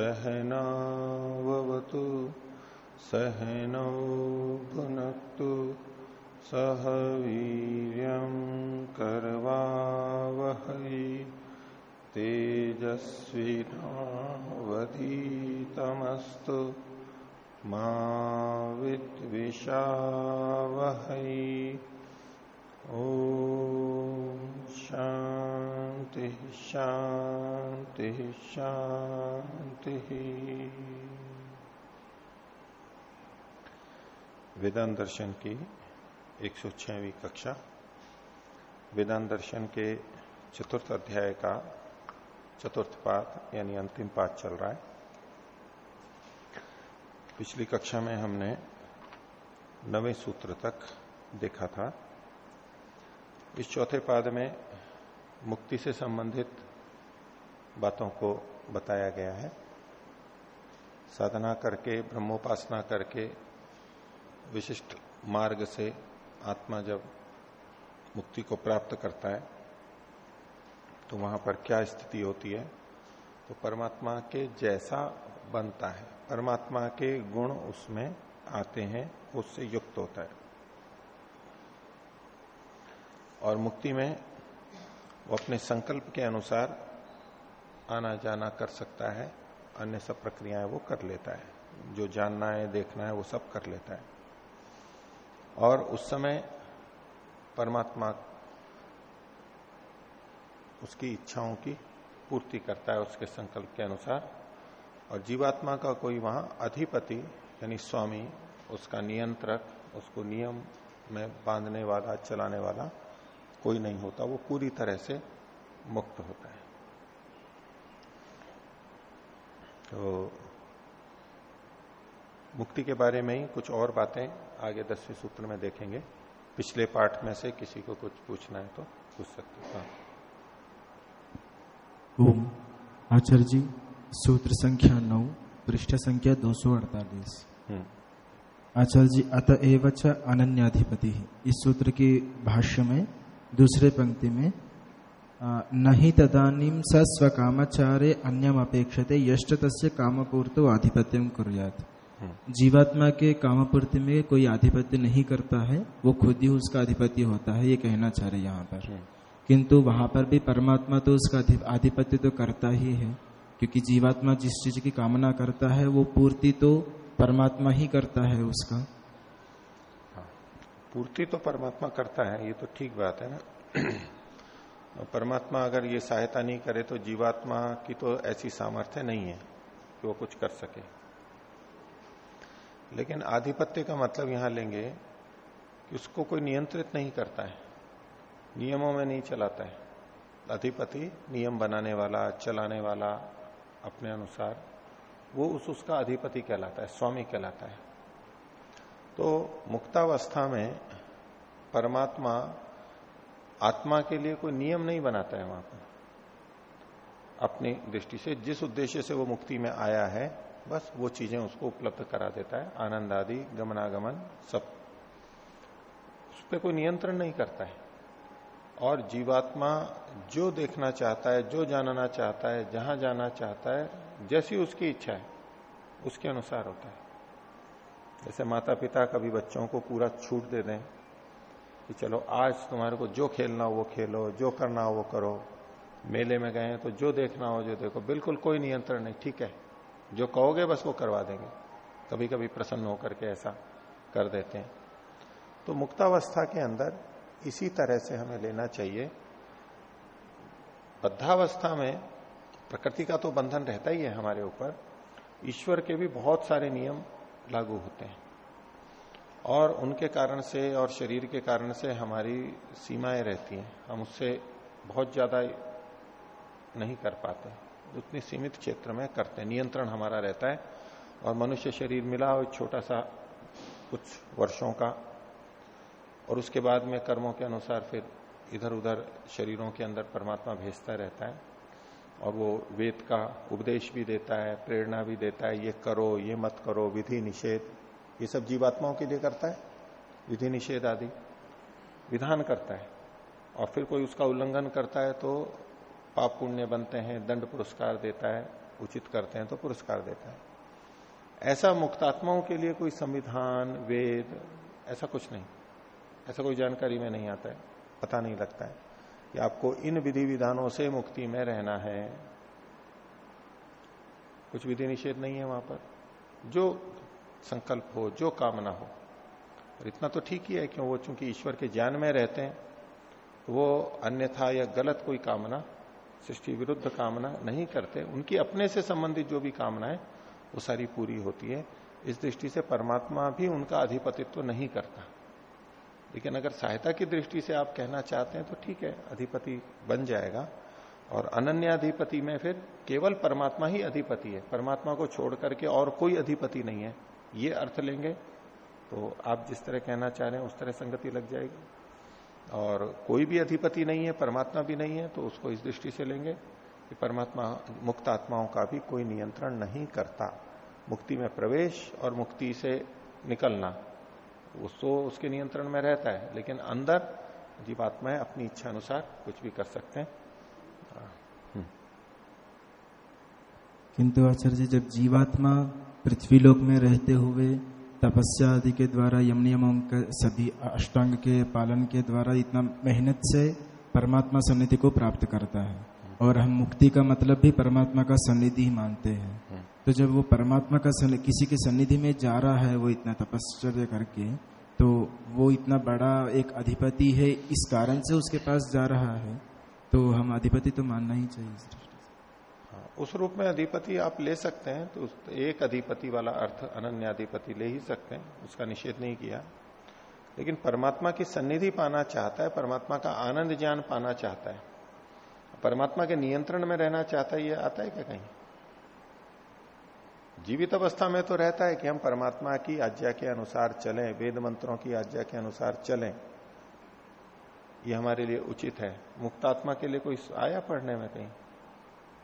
सहनावतु सहनौ भुनक्तु सह वीर्यं करवावहै तेजस्विनावधीतमस्तु मा विद्विषावहै। ओ शांति शांति शांति वेदांत दर्शन की 106वीं कक्षा। वेदांत दर्शन के चतुर्थ अध्याय का चतुर्थ पाठ, यानी अंतिम पाठ चल रहा है। पिछली कक्षा में हमने नवे सूत्र तक देखा था। इस चौथे पाद में मुक्ति से संबंधित बातों को बताया गया है। साधना करके, ब्रह्मोपासना करके, विशिष्ट मार्ग से आत्मा जब मुक्ति को प्राप्त करता है तो वहाँ पर क्या स्थिति होती है? तो परमात्मा के जैसा बनता है। परमात्मा के गुण उसमें आते हैं, उससे युक्त होता है। और मुक्ति में वो अपने संकल्प के अनुसार आना जाना कर सकता है। अन्य सब प्रक्रियाएँ वो कर लेता है। जो जानना है, देखना है, वो सब कर लेता है। और उस समय परमात्मा उसकी इच्छाओं की पूर्ति करता है उसके संकल्प के अनुसार। और जीवात्मा का कोई वहाँ अधिपति, यानी स्वामी, उसका नियंत्रक, उसको नियम में बांधने वाला, चलाने वाला कोई नहीं होता। वो पूरी तरह से मुक्त होता है। तो मुक्ति के बारे में ही कुछ और बातें आगे दसवें सूत्र में देखेंगे। पिछले पाठ में से किसी को कुछ पूछना है तो पूछ सकते हाँ। ओम आचार्य जी सूत्र संख्या नौ पृष्ठ संख्या दो सौ अड़तालीस। आचार्य जी अतएव च अनन्याधिपति। इस सूत्र के भाष्य में दूसरे पंक्ति में नहीं तदानीम स स्व कामाचारे अन्यम अपेक्षते यष्ट तस्य कामपूर्तो आधिपत्यम कुर्यात। जीवात्मा के कामपूर्ति में कोई आधिपत्य नहीं करता है वो खुद ही उसका आधिपत्य होता है ये कहना चाह रहे यहाँ पर। किंतु वहाँ पर भी परमात्मा तो उसका आधिपत्य तो करता ही है क्योंकि जीवात्मा जिस चीज़ की कामना करता है वो पूर्ति तो परमात्मा ही करता है उसका। पूर्ति तो परमात्मा करता है ये तो ठीक बात है ना। परमात्मा अगर ये सहायता नहीं करे तो जीवात्मा की तो ऐसी सामर्थ्य नहीं है कि वो कुछ कर सके। लेकिन आधिपत्य का मतलब यहाँ लेंगे कि उसको कोई नियंत्रित नहीं करता है। नियमों में नहीं चलाता है। अधिपति नियम बनाने वाला, चलाने वाला अपने अनुसार वो उस उसका अधिपति कहलाता है, स्वामी कहलाता है। तो मुक्तावस्था में परमात्मा आत्मा के लिए कोई नियम नहीं बनाता है वहाँ पर। अपनी दृष्टि से जिस उद्देश्य से वो मुक्ति में आया है, बस वो चीज़ें उसको उपलब्ध करा देता है। आनंद आदि, गमनागमन, सब। उस पर कोई नियंत्रण नहीं करता है। और जीवात्मा जो देखना चाहता है, जो जानना चाहता है, जहाँ जाना चाहता है, जैसी उसकी इच्छा है, उसके अनुसार होता है। जैसे माता पिता कभी बच्चों को पूरा छूट दे दें कि चलो, आज तुम्हारे को जो खेलना हो वो खेलो, जो करना हो वो करो। मेले में गए तो जो देखना हो जो देखो। बिल्कुल कोई नियंत्रण नहीं, ठीक है? जो कहोगे बस वो करवा देंगे। कभी कभी प्रसन्न होकर के ऐसा कर देते हैं। तो मुक्तावस्था के अंदर इसी तरह से हमें लेना चाहिए। बद्धावस्था में प्रकृति का तो बंधन रहता ही है हमारे ऊपर। ईश्वर के भी बहुत सारे नियम लागू होते हैं। और उनके कारण से और शरीर के कारण से हमारी सीमाएँ रहती हैं। हम उससे बहुत ज़्यादा नहीं कर पाते उतनी सीमित क्षेत्र में करते नियंत्रण हमारा रहता है और मनुष्य शरीर मिला और छोटा सा कुछ वर्षों का और उसके बाद में कर्मों के अनुसार फिर इधर उधर शरीरों के अंदर परमात्मा भेजता रहता है और वो वेद का उपदेश भी देता है, प्रेरणा भी देता है, ये करो, ये मत करो, विधि निषेध। ये सब जीवात्माओं के लिए करता है, विधि निषेध आदि विधान करता है। और फिर कोई उसका उल्लंघन करता है तो पाप पुण्य बनते हैं, दंड पुरस्कार देता है, उचित करते हैं तो पुरस्कार देता है। ऐसा मुक्तात्माओं के लिए कोई संविधान, वेद, ऐसा कुछ नहीं। ऐसा कोई जानकारी में नहीं आता है, पता नहीं लगता है कि आपको इन विधि विधानों से मुक्ति में रहना है। कुछ विधि निषेध नहीं है वहाँ पर। जो संकल्प हो, जो कामना हो। और इतना तो ठीक ही है, क्यों? वो चूँकि ईश्वर के ज्ञान में रहते हैं, वो अन्यथा या गलत कोई कामना, सृष्टि विरुद्ध कामना नहीं करते। उनकी अपने से संबंधित जो भी कामना है वो सारी पूरी होती है। इस दृष्टि से परमात्मा भी उनका अधिपतित्व तो नहीं करता। लेकिन अगर सहायता की दृष्टि से आप कहना चाहते हैं तो ठीक है अधिपति बन जाएगा। और अनन्याधिपति में फिर केवल परमात्मा ही अधिपति है। परमात्मा को छोड़ करके और कोई अधिपति नहीं है। ये अर्थ लेंगे तो आप जिस तरह कहना चाह रहे हैं, उस तरह संगति लग जाएगी। और कोई भी अधिपति नहीं है, परमात्मा भी नहीं है तो उसको इस दृष्टि से लेंगे कि परमात्मा, मुक्त आत्माओं का भी कोई नियंत्रण नहीं करता। मुक्ति में प्रवेश और मुक्ति से निकलना, उसको उसके नियंत्रण में रहता है। लेकिन अंदर जीवात्माएँ अपनी इच्छा अनुसार कुछ भी कर सकते हैं। हम्म। किंतु आचार्य जब जीवात्मा पृथ्वी लोक में रहते हुए तपस्या आदि के द्वारा यम नियमों के सभी अष्टांग के पालन के द्वारा इतना मेहनत से परमात्मा सन्निधि को प्राप्त करता है। और हम मुक्ति का मतलब भी परमात्मा का सन्निधि ही मानते हैं। तो जब वो परमात्मा का किसी के सन्निधि में जा रहा है, वो इतना तपश्चर्य करके तो वो इतना बड़ा एक अधिपति है, इस कारण से उसके पास जा रहा है। तो हम अधिपति तो मानना ही चाहिए उस रूप में अधिपति आप ले सकते हैं तो एक अधिपति वाला अर्थ अनन्य अधिपति ले ही सकते हैं, उसका निषेध नहीं किया। लेकिन परमात्मा की सन्निधि पाना चाहता है, परमात्मा का आनंद ज्ञान पाना चाहता है। परमात्मा के नियंत्रण में रहना चाहता है, ये आता है क्या कहीं? जीवित अवस्था में तो रहता है कि हम परमात्मा की आज्ञा के अनुसार चलें, वेद मंत्रों की आज्ञा के अनुसार चलें। ये हमारे लिए उचित है। मुक्तात्मा के लिए कोई आया पढ़ने में कहीं?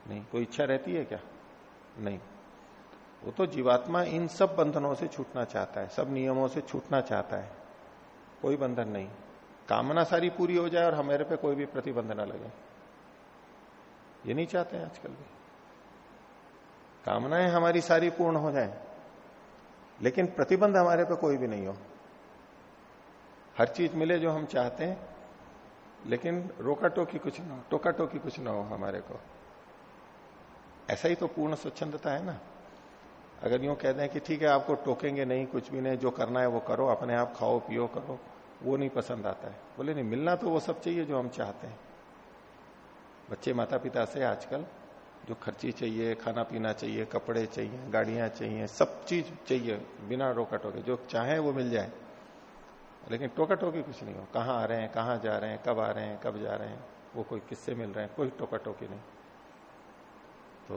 नहीं, कोई इच्छा रहती है क्या? नहीं। वो तो जीवात्मा इन सब बंधनों से छूटना चाहता है, सब नियमों से छूटना चाहता है। कोई बंधन नहीं। कामना सारी पूरी हो जाए और हमारे पे कोई भी प्रतिबंध ना लगे। ये नहीं चाहते हैं आजकल भी। कामनाएँ हमारी सारी पूर्ण हो जाए, लेकिन प्रतिबंध हमारे पे कोई भी नहीं हो। हर चीज़ मिले जो हम चाहते हैं, लेकिन रोका टोकी कुछ ना हो टोका टोकी कुछ ना हो हमारे को। ऐसा ही तो पूर्ण स्वच्छंदता है ना। अगर यूँ कहते हैं कि ठीक है, आपको टोकेंगे नहीं, कुछ भी नहीं, जो करना है वो करो, अपने आप खाओ, पियो, करो, वो नहीं पसंद आता है। बोले, नहीं, मिलना तो वो सब चाहिए जो हम चाहते हैं। बच्चे माता पिता से आजकल जो खर्ची चाहिए खाना पीना चाहिए, कपड़े चाहिए, गाड़ियाँ चाहिए, सब चीज़ चाहिए, बिना रोका टोके जो चाहे वो मिल जाए। लेकिन टोका टोकी कुछ नहीं हो। कहाँ आ रहे हैं, कहाँ जा रहे हैं, कब आ रहे हैं, कब जा रहे हैं, वो कोई किससे मिल रहे हैं, कोई टोका टोकी नहीं। तो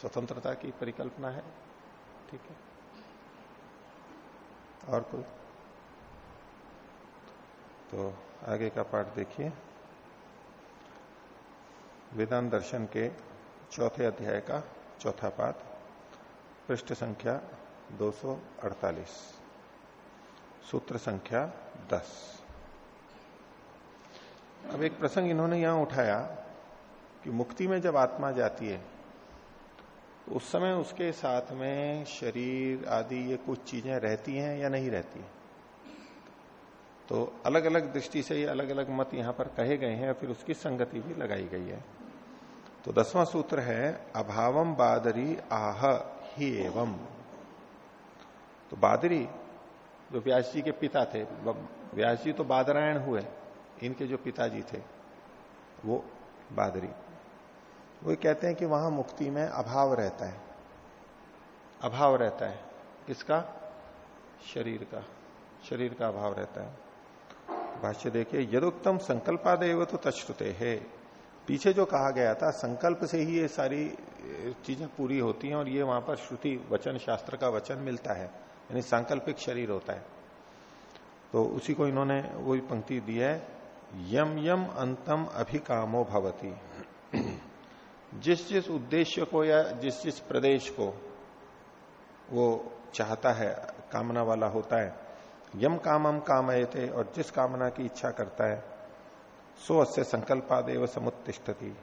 स्वतंत्रता की परिकल्पना है, ठीक है? और कोई? तो आगे का पाठ देखिए। वेदांत दर्शन के चौथे अध्याय का चौथा पाठ, पृष्ठ संख्या 248 सूत्र संख्या 10 अब एक प्रसंग इन्होंने यहाँ उठाया। कि मुक्ति में जब आत्मा जाती है तो उस समय उसके साथ में शरीर आदि ये कुछ चीज़ें रहती हैं या नहीं रहती है? तो अलग अलग दृष्टि से ये अलग अलग मत यहाँ पर कहे गए हैं फिर उसकी संगति भी लगाई गई है। तो दसवां सूत्र है अभावम बादरी आह ही एवं। तो बादरी, जो व्यास जी के पिता थे व्यास जी तो बादरायण हुए, इनके जो पिताजी थे, वो बादरी। वो कहते हैं कि वहाँ मुक्ति में अभाव रहता है। अभाव रहता है। किसका? शरीर का। शरीर का अभाव रहता है। भाष्य देखिए, यदुक्तम संकल्पादेव तो तश्रुते है। पीछे जो कहा गया था, संकल्प से ही ये सारी चीज़ें पूरी होती हैं और ये वहाँ पर श्रुति, वचन, शास्त्र का वचन मिलता है। यानी सांकल्पिक शरीर होता है। तो उसी को इन्होंने वही पंक्ति दी है, यम यम अंतम अभिकामो भवती। जिस जिस उद्देश्य को या जिस जिस प्रदेश को वो चाहता है, कामना वाला होता है, यम काम कामम कामय थे और जिस कामना की इच्छा करता है, सो अस्य संकल्पादेव समुत्तिष्ठती।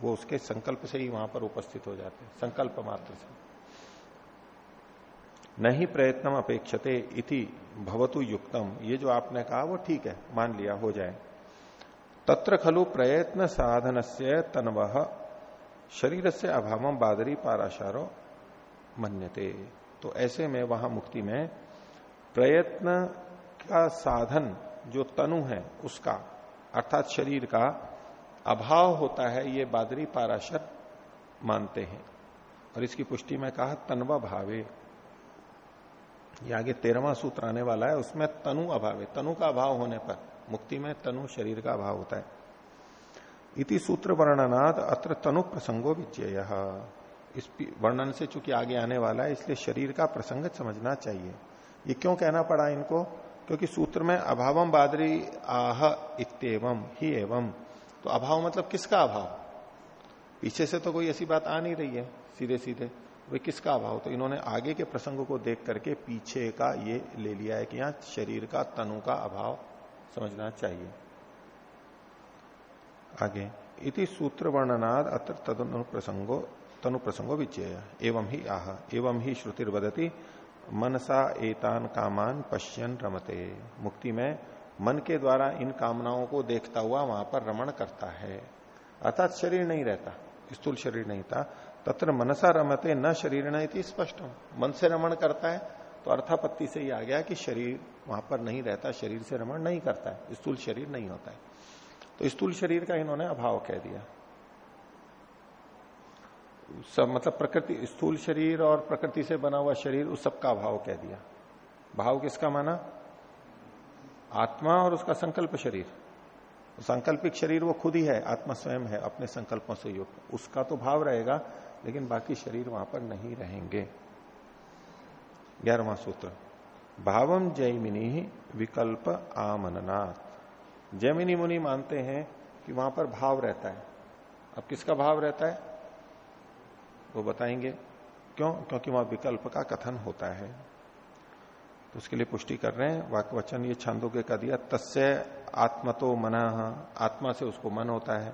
वो उसके संकल्प से ही वहाँ पर उपस्थित हो जाते हैं, संकल्प मात्र से। नहीं प्रयत्न अपेक्षते इति भवतु युक्तम। ये जो आपने कहा, वो ठीक है, मान लिया, हो जाए। तत्र खलु प्रयत्न साधन से तनव शरीर से अभाव बादरी पाराशारो मन्यते। तो ऐसे में वहाँ मुक्ति में प्रयत्न का साधन जो तनु है, उसका, अर्थात शरीर का अभाव होता है, ये बादरी पाराशर मानते हैं। और इसकी पुष्टि में कहा, तनवा भावे। ये आगे तेरहवा सूत्र आने वाला है, उसमें तनु अभावे। तनु का अभाव होने पर, मुक्ति में तनु शरीर का अभाव होता है। इति सूत्र वर्णनाद अत्र तनु प्रसंगो विजय इस वर्णन से चूँकि आगे आने वाला है, इसलिए शरीर का प्रसंग समझना चाहिए। ये क्यों कहना पड़ा इनको? क्योंकि सूत्र में अभावम बादरी आह इतम ही एवं। तो अभाव मतलब किसका अभाव? पीछे से तो कोई ऐसी बात आ नहीं रही है सीधे सीधे वे किसका अभाव? तो इन्होंने आगे के प्रसंगों को देख करके पीछे का ये ले लिया है कि यहाँ शरीर का, तनु का अभाव समझना चाहिए। आगे। इति सूत्र वर्णनाद अत्र तदनु प्रसंगो तनु प्रसंगो विचय एवं ही आह। एवं ही श्रुतिर्वदती, मनसा एतान कामान पश्यन रमते। मुक्ति में मन के द्वारा इन कामनाओं को देखता हुआ वहाँ पर रमण करता है। अर्थात शरीर नहीं रहता, स्थूल शरीर नहीं था। तत्र मनसा रमते, न शरीर नहीं स्पष्ट। मन से रमण करता है तो अर्थापत्ति से ही आ गया कि शरीर वहाँ पर नहीं रहता, शरीर से रमण नहीं करता है, स्थूल शरीर नहीं होता है। तो स्थूल शरीर का इन्होंने अभाव कह दिया। सब मतलब प्रकृति, स्थूल शरीर और प्रकृति से बना हुआ शरीर उस सबका अभाव कह दिया। भाव किसका माना? आत्मा और उसका संकल्प शरीर। सांकल्पिक शरीर वो खुद ही है, आत्मा स्वयं है, अपने संकल्पों से युक्त। उसका तो भाव रहेगा, लेकिन बाकी शरीर वहाँ पर नहीं रहेंगे। ग्यारहवा सूत्र। भावम जैमिनी विकल्प आमननाथ जैमिनी मुनि मानते हैं कि वहाँ पर भाव रहता है। अब किसका भाव रहता है? वो बताएँगे। क्यों? क्योंकि वहाँ विकल्प का कथन होता है। तो उसके लिए पुष्टि कर रहे हैं वाक्य वचन ये छंदों के का दिया तस्य आत्म तो मना, आत्मा से उसको मन होता है।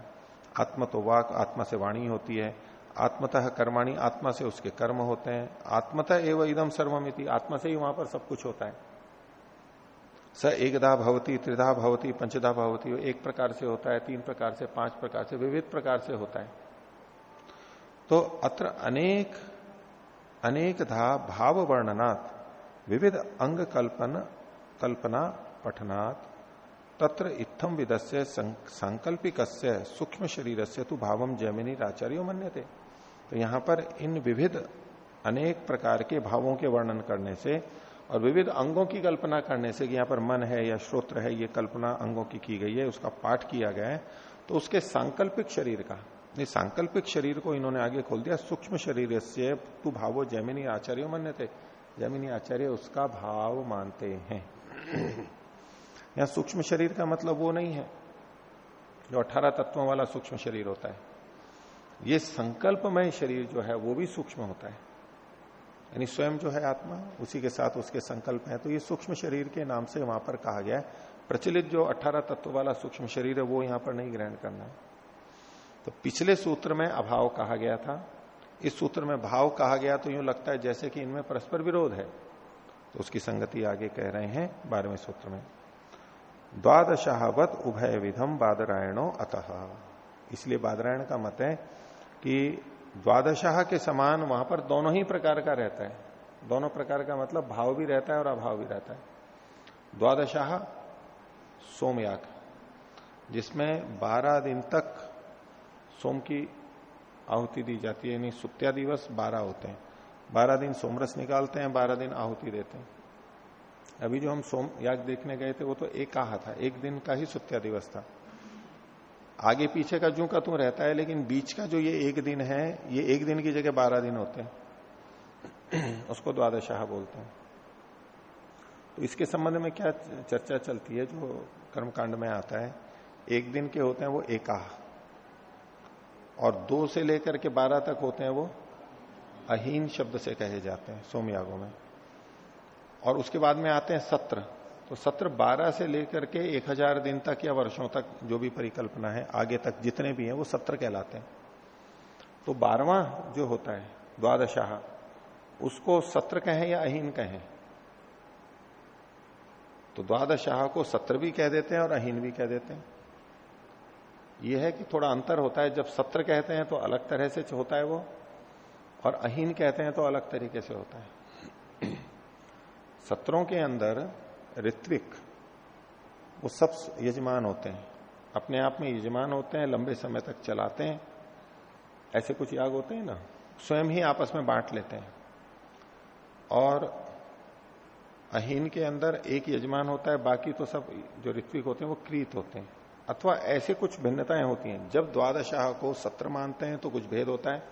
आत्म तो वाक, आत्मा से वाणी होती है। आत्मतः कर्माणी, आत्मा से उसके कर्म होते हैं। आत्मतः एवं इदम सर्वमिति आत्मा से ही वहाँ पर सब कुछ होता है। स एकदा भवती, त्रिधा भवती पंचदा भवती एक प्रकार से होता है, तीन प्रकार से, पाँच प्रकार से, विविध प्रकार से होता है। तो अत्र अनेक अनेक धा भाव वर्णनात् विविध अंग कल्पन कल्पना पठनात्, तत्र इत्थम विदस्य सांकल्पिक सूक्ष्म शरीर से तो भावम जैमिनी आचार्य मन्य थे तो यहाँ पर इन विविध अनेक प्रकार के भावों के वर्णन करने से और विविध अंगों की कल्पना करने से कि यहाँ पर मन है या श्रोत्र है, ये कल्पना अंगों की की गई है, उसका पाठ किया गया है तो उसके सांकल्पिक शरीर का, नहीं, सांकल्पिक शरीर को इन्होंने आगे खोल दिया, सूक्ष्म शरीर से तू भावो जैमिनी आचार्य मान्य थे जैमिनी आचार्य उसका भाव मानते हैं। यहाँ सूक्ष्म शरीर का मतलब वो नहीं है, जो अठारह तत्वों वाला सूक्ष्म शरीर होता है। ये संकल्पमय शरीर जो है, वो भी सूक्ष्म होता है। यानी स्वयं जो है आत्मा, उसी के साथ उसके संकल्प है। तो ये सूक्ष्म शरीर के नाम से वहाँ पर कहा गया है। प्रचलित जो अठारह तत्व वाला सूक्ष्म शरीर है, वो यहाँ पर नहीं ग्रहण करना है। तो पिछले सूत्र में अभाव कहा गया था। इस सूत्र में भाव कहा गया तो यूँ लगता है जैसे कि इनमें परस्पर विरोध है। तो उसकी संगति आगे कह रहे हैं बारहवें सूत्र में। द्वादशाहवत उभय विधम बादरायणो अतः। इसलिए बादरायण का मत है कि द्वादशाह के समान वहाँ पर दोनों ही प्रकार का रहता है। दोनों प्रकार का मतलब भाव भी रहता है और अभाव भी रहता है। द्वादशाह सोमयाग, जिसमें बारह दिन तक सोम की आहुति दी जाती है, यानी सुत्या दिवस बारह होते हैं। बारह दिन सोमरस निकालते हैं, बारह दिन आहुति देते हैं। अभी जो हम सोम याग देखने गए थे, वो तो एक कहा था, एक दिन का ही सुत्या दिवस था। आगे पीछे का जू का तू रहता है, लेकिन बीच का जो ये एक दिन है, ये एक दिन की जगह बारह दिन होते हैं। उसको द्वादशाह बोलते हैं। तो इसके संबंध में क्या चर्चा चलती है, जो कर्मकांड में आता है, एक दिन के होते हैं वो एकाह। और दो से लेकर के बारह तक होते हैं वो अहीन शब्द से कहे जाते हैं, सोमयागों में। और उसके बाद में आते हैं सत्र। तो सत्र बारह से लेकर के एक हज़ार दिन तक या वर्षों तक जो भी परिकल्पना है, आगे तक जितने भी हैं, वो सत्र कहलाते हैं। तो बारवा जो होता है द्वादशाह उसको सत्र कहें या अहीन कहें? तो द्वादशाह को सत्र भी कह देते हैं और अहीन भी कह देते हैं। यह है कि थोड़ा अंतर होता है, जब सत्र कहते हैं तो अलग तरह से होता है वो, और अहीन कहते हैं तो अलग तरीके से होता है। सत्रों के अंदर ऋत्विक, वो सब यजमान होते हैं। अपने आप में यजमान होते हैं, लंबे समय तक चलाते हैं। ऐसे कुछ याग होते हैं ना, स्वयं ही आपस में बांट लेते हैं। और अहीन के अंदर एक यजमान होता है, बाकी तो सब जो ऋत्विक होते हैं, वो क्रीत होते हैं। अथवा ऐसे कुछ भिन्नताएँ होती हैं। जब द्वादशाह को सत्र मानते हैं तो कुछ भेद होता है,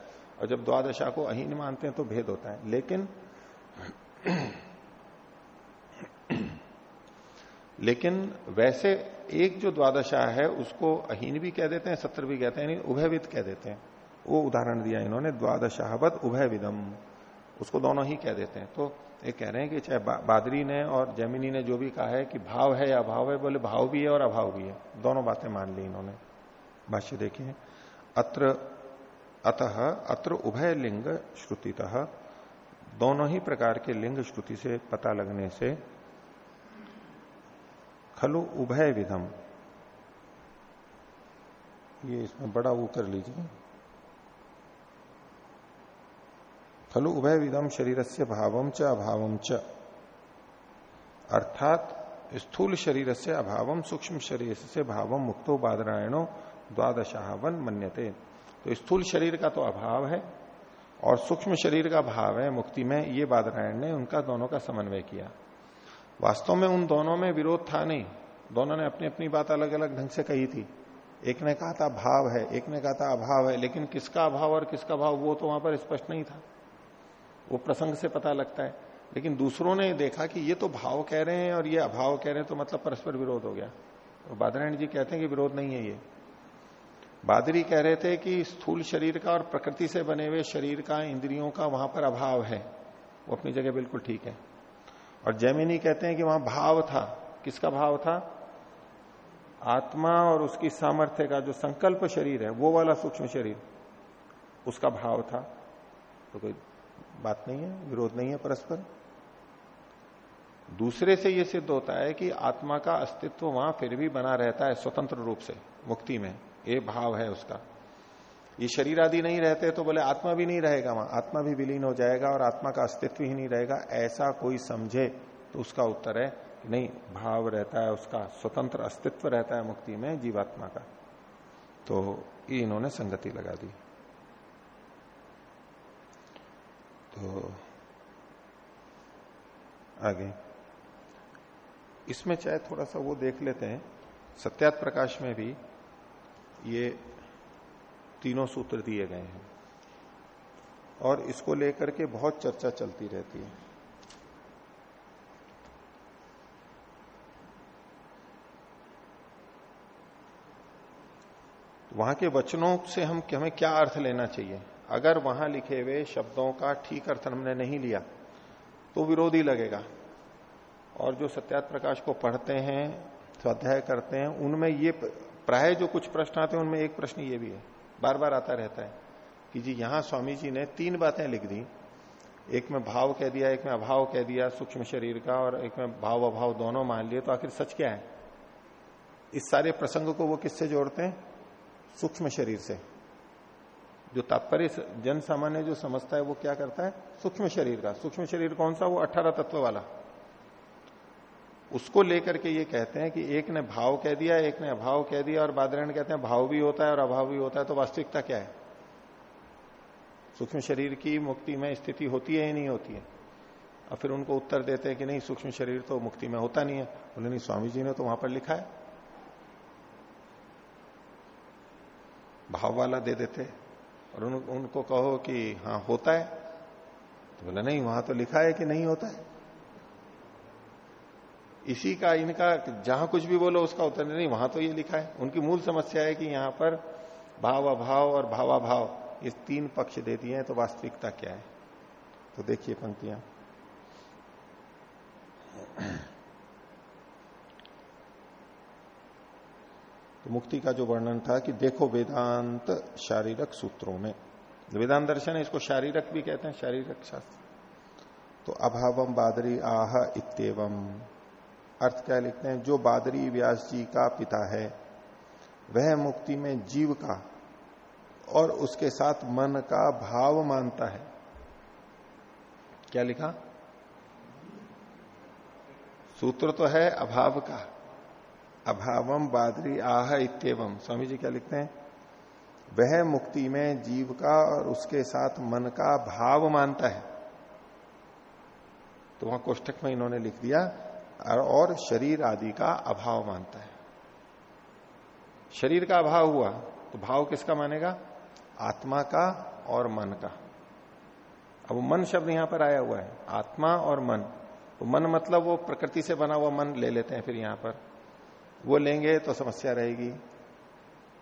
और जब द्वादशाह को अहीन मानते हैं तो भेद होता है। लेकिन लेकिन वैसे एक जो द्वादशा है उसको अहीन भी कह देते हैं सत्र भी कहते हैं उभयविद कह देते हैं। वो उदाहरण दिया इन्होंने द्वादशाहवत उभय विदम उसको दोनों ही कह देते हैं। तो ये कह रहे हैं कि चाहे बा, बादरी ने और जैमिनी ने जो भी कहा है कि भाव है या अभाव है बोले भाव भी है और अभाव भी है। दोनों बातें मान ली इन्होंने। भाष्य देखिए। अत्र अतः अत्र उभय लिंग श्रुतितः। दोनों ही प्रकार के लिंग श्रुति से पता लगने से खलु उभय विधम ये इसमें बड़ा वो कर लीजिए। खलु उभय विधम शरीर से भावम च अभावम च। अर्थात स्थूल शरीर से अभावम सूक्ष्म शरीर से भावम मुक्तो बादरायणो द्वादशावन मन्यते। तो स्थूल शरीर का तो अभाव है और सूक्ष्म शरीर का भाव है, मुक्ति में ये बादरायण ने उनका दोनों का समन्वय किया। वास्तव में उन दोनों में विरोध था नहीं। दोनों ने अपनी अपनी बात अलग अलग ढंग से कही थी। एक ने कहा था भाव है, एक ने कहा था अभाव है, लेकिन किसका अभाव और किसका भाव वो तो वहाँ पर स्पष्ट नहीं था। वो प्रसंग से पता लगता है। लेकिन दूसरों ने देखा कि ये तो भाव कह रहे हैं और ये अभाव कह रहे हैं तो मतलब परस्पर विरोध हो गया। तो बादरायण जी कहते हैं कि विरोध नहीं है ये। बादरी कह रहे थे कि स्थूल शरीर का और प्रकृति से बने हुए शरीर का, इंद्रियों का वहाँ पर अभाव है। वो अपनी जगह बिल्कुल ठीक है। और जैमिनी कहते हैं कि वहाँ भाव था। किसका भाव था? आत्मा और उसकी सामर्थ्य का जो संकल्प शरीर है, वो वाला सूक्ष्म शरीर, उसका भाव था। तो कोई बात नहीं है, विरोध नहीं है परस्पर। दूसरे से यह सिद्ध होता है कि आत्मा का अस्तित्व वहाँ फिर भी बना रहता है स्वतंत्र रूप से, मुक्ति में। ये भाव है उसका। ये शरीर आदि नहीं रहते तो बोले, आत्मा भी नहीं रहेगा वहाँ। आत्मा भी विलीन हो जाएगा और आत्मा का अस्तित्व ही नहीं रहेगा। ऐसा कोई समझे तो उसका उत्तर है कि नहीं, भाव रहता है उसका, स्वतंत्र अस्तित्व रहता है मुक्ति में जीवात्मा का। तो ये इन्होंने संगति लगा दी। तो आगे। इसमें चाहे थोड़ा सा वो देख लेते हैं। सत्यात प्रकाश में भी ये तीनों सूत्र दिए गए हैं। और इसको लेकर के बहुत चर्चा चलती रहती है। वहाँ के वचनों से हम हमें क्या अर्थ लेना चाहिए? अगर वहाँ लिखे हुए शब्दों का ठीक अर्थ हमने नहीं लिया तो विरोधी लगेगा। और जो सत्यात प्रकाश को पढ़ते हैं, स्वाध्याय करते हैं, उनमें ये प्राय जो कुछ प्रश्न आते हैं, उनमें एक प्रश्न ये भी है। बार बार आता रहता है कि जी यहाँ स्वामी जी ने तीन बातें लिख दी। एक में भाव कह दिया, एक में अभाव कह दिया, सूक्ष्म शरीर का और एक में भाव अभाव दोनों मान लिए। तो आखिर सच क्या है? इस सारे प्रसंग को वो किससे जोड़ते हैं? सूक्ष्म शरीर से। जो तात्पर्य जन सामान्य जो समझता है वो क्या करता है? सूक्ष्म शरीर का। सूक्ष्म शरीर कौन सा? वो अठारह तत्व वाला। उसको लेकर के ये कहते हैं कि एक ने भाव कह दिया एक ने अभाव कह दिया और बादरण कहते हैं भाव भी होता है और अभाव भी होता है तो वास्तविकता क्या है? सूक्ष्म शरीर की मुक्ति में स्थिति होती है या नहीं होती है? और फिर उनको उत्तर देते हैं कि नहीं सूक्ष्म शरीर तो मुक्ति में होता नहीं है। बोले नहीं स्वामी जी ने तो वहाँ पर लिखा है। भाव वाला दे देते और उन, उनको कहो कि हाँ होता है। तो बोला नहीं वहाँ तो लिखा है कि नहीं होता है? इसी का, इनका, जहाँ कुछ भी बोलो, उसका उत्तर नहीं वहाँ तो ये लिखा है। उनकी मूल समस्या है कि यहाँ पर भाव अभाव और भावाभाव, ये तीन पक्ष दे दिए हैं तो वास्तविकता क्या है? तो देखिए पंक्तियाँ। तो मुक्ति का जो वर्णन था कि देखो वेदांत शारीरक सूत्रों में। वेदांत दर्शन है, इसको शारीरक भी कहते हैं, शारीरक शास्त्र। तो अभावम बादरी आह इतम अर्थ क्या लिखते हैं? जो बादरी व्यास जी का पिता है, वह मुक्ति में जीव का और उसके साथ मन का भाव मानता है। क्या लिखा? सूत्र तो है अभाव का। अभावम बादरी आह इतम स्वामी जी क्या लिखते हैं? वह मुक्ति में जीव का और उसके साथ मन का भाव मानता है। तो वहाँ कोष्ठक में इन्होंने लिख दिया और शरीर आदि का अभाव मानता है। शरीर का अभाव हुआ तो भाव किसका मानेगा? आत्मा का और मन का। अब मन शब्द यहाँ पर आया हुआ है, आत्मा और मन। तो मन मतलब वो प्रकृति से बना हुआ मन ले लेते हैं फिर यहाँ पर। वो लेंगे तो समस्या रहेगी।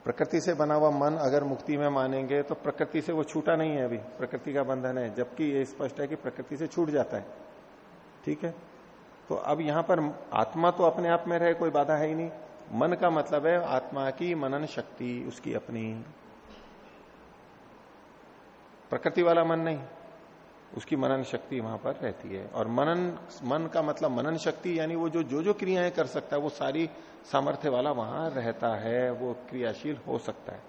प्रकृति से बना हुआ मन अगर मुक्ति में मानेंगे तो प्रकृति से वो छूटा नहीं है अभी। प्रकृति का बंधन है, जबकि ये स्पष्ट है कि प्रकृति से छूट जाता है। ठीक है? तो अब यहाँ पर आत्मा तो अपने आप में रहे, कोई बाधा है ही नहीं। मन का मतलब है आत्मा की मनन शक्ति, उसकी अपनी। प्रकृति वाला मन नहीं, उसकी मनन शक्ति वहाँ पर रहती है। और मनन, मन का मतलब मनन शक्ति, यानी वो जो जो जो क्रियाएँ कर सकता है, वो सारी सामर्थ्य वाला वहाँ रहता है, वो क्रियाशील हो सकता है।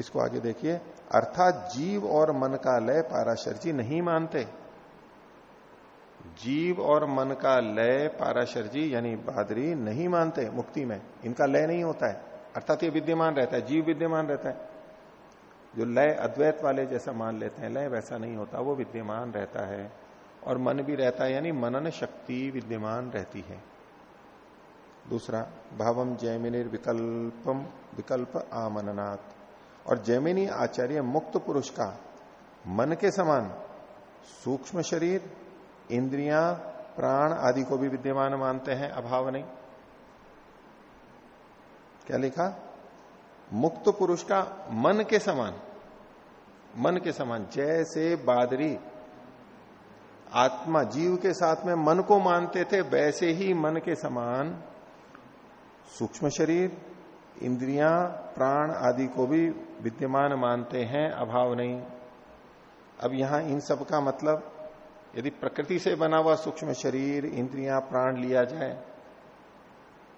इसको आगे देखिए, अर्थात जीव और मन का लय पाराशर जी नहीं मानते। जीव और मन का लय पाराशर जी, यानी बादरी, नहीं मानते मुक्ति में। इनका लय नहीं होता है। अर्थात ये विद्यमान रहता है, जीव विद्यमान रहता है। जो लय अद्वैत वाले जैसा मान लेते हैं, लय वैसा नहीं होता, वो विद्यमान रहता है। और मन भी रहता है, यानी मनन शक्ति विद्यमान रहती है। दूसरा, भावम जैमिनिर विकल्पम, विकल्प आमननाथ और जैमिनी आचार्य मुक्त पुरुष का, मन के समान, सूक्ष्म शरीर इंद्रियाँ, प्राण आदि को भी विद्यमान मानते हैं, अभाव नहीं। क्या लिखा? मुक्त पुरुष का मन के समान, मन के समान, जैसे बादरी आत्मा जीव के साथ में मन को मानते थे, वैसे ही मन के समान सूक्ष्म शरीर, इंद्रियाँ, प्राण आदि को भी विद्यमान मानते हैं, अभाव नहीं। अब यहाँ इन सब का मतलब यदि प्रकृति से बना हुआ सूक्ष्म शरीर, इंद्रियाँ, प्राण लिया जाए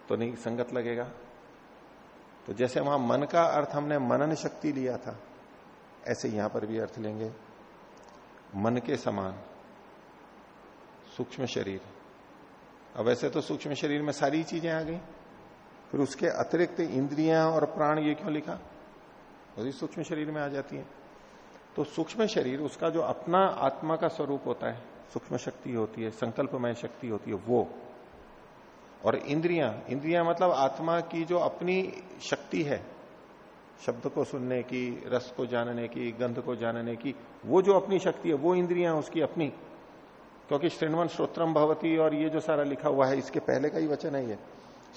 तो नहीं संगत लगेगा। तो जैसे वहाँ मन का अर्थ हमने मनन शक्ति लिया था, ऐसे यहाँ पर भी अर्थ लेंगे। मन के समान, सूक्ष्म शरीर। अब वैसे तो सूक्ष्म शरीर में सारी चीज़ें आ गई। फिर उसके अतिरिक्त इंद्रियाँ और प्राण ये क्यों लिखा? वही सूक्ष्म शरीर में आ जाती है। तो सूक्ष्म शरीर, उसका जो अपना आत्मा का स्वरूप होता है, सूक्ष्म शक्ति होती है, संकल्पमय शक्ति होती है, वो। और इंद्रियाँ इंद्रियाँ मतलब आत्मा की जो अपनी शक्ति है, शब्द को सुनने की, रस को जानने की, गंध को जानने की, वो जो अपनी शक्ति है, वो इंद्रियाँ उसकी अपनी। क्योंकि श्रृणवन श्रोत्रम भवती और ये जो सारा लिखा हुआ है, इसके पहले का ही वचन है ये।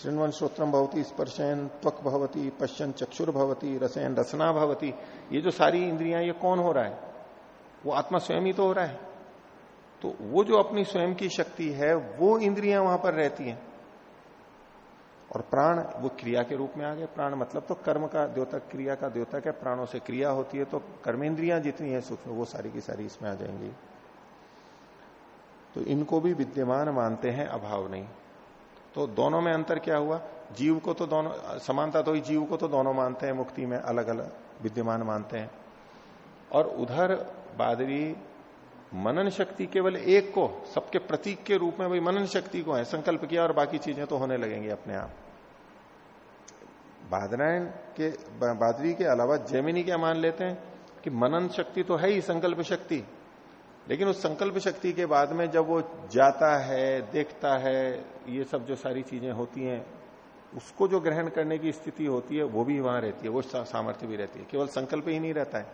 श्रृणवन श्रोत्रम भवती, स्पर्शन त्वक भवती पश्चन चक्षुर भवती रसयन रसना भवती। ये जो सारी इंद्रियाँ, ये कौन हो रहा है? वो आत्मा स्वयं ही तो हो रहा है। तो वो जो अपनी स्वयं की शक्ति है, वो इंद्रियाँ वहाँ पर रहती हैं। और प्राण, वो क्रिया के रूप में आ गए। प्राण मतलब तो कर्म का द्योतक, क्रिया का द्योतक है। प्राणों से क्रिया होती है तो कर्मेंद्रियाँ जितनी है सूक्ष्म वो सारी की सारी इसमें आ जाएँगी। तो इनको भी विद्यमान मानते हैं, अभाव नहीं। तो दोनों में अंतर क्या हुआ? जीव को तो दोनों, समानता तो ही जीव को तो दोनों मानते हैं, मुक्ति में अलग अलग विद्यमान मानते हैं। और उधर बादरी, मनन शक्ति केवल एक को, सबके प्रतीक के रूप में भाई मनन शक्ति को है, संकल्प किया और बाकी चीज़ें तो होने लगेंगी अपने आप। बादरायण के बादरी के अलावा जैमिनी क्या मान लेते हैं? कि मनन शक्ति तो है ही, संकल्प शक्ति। लेकिन उस संकल्प शक्ति के बाद में जब वो जाता है, देखता है, ये सब जो सारी चीज़ें होती हैं, उसको जो ग्रहण करने की स्थिति होती है, वो भी वहाँ रहती है, वो सामर्थ्य भी रहती है। केवल संकल्प ही नहीं रहता है।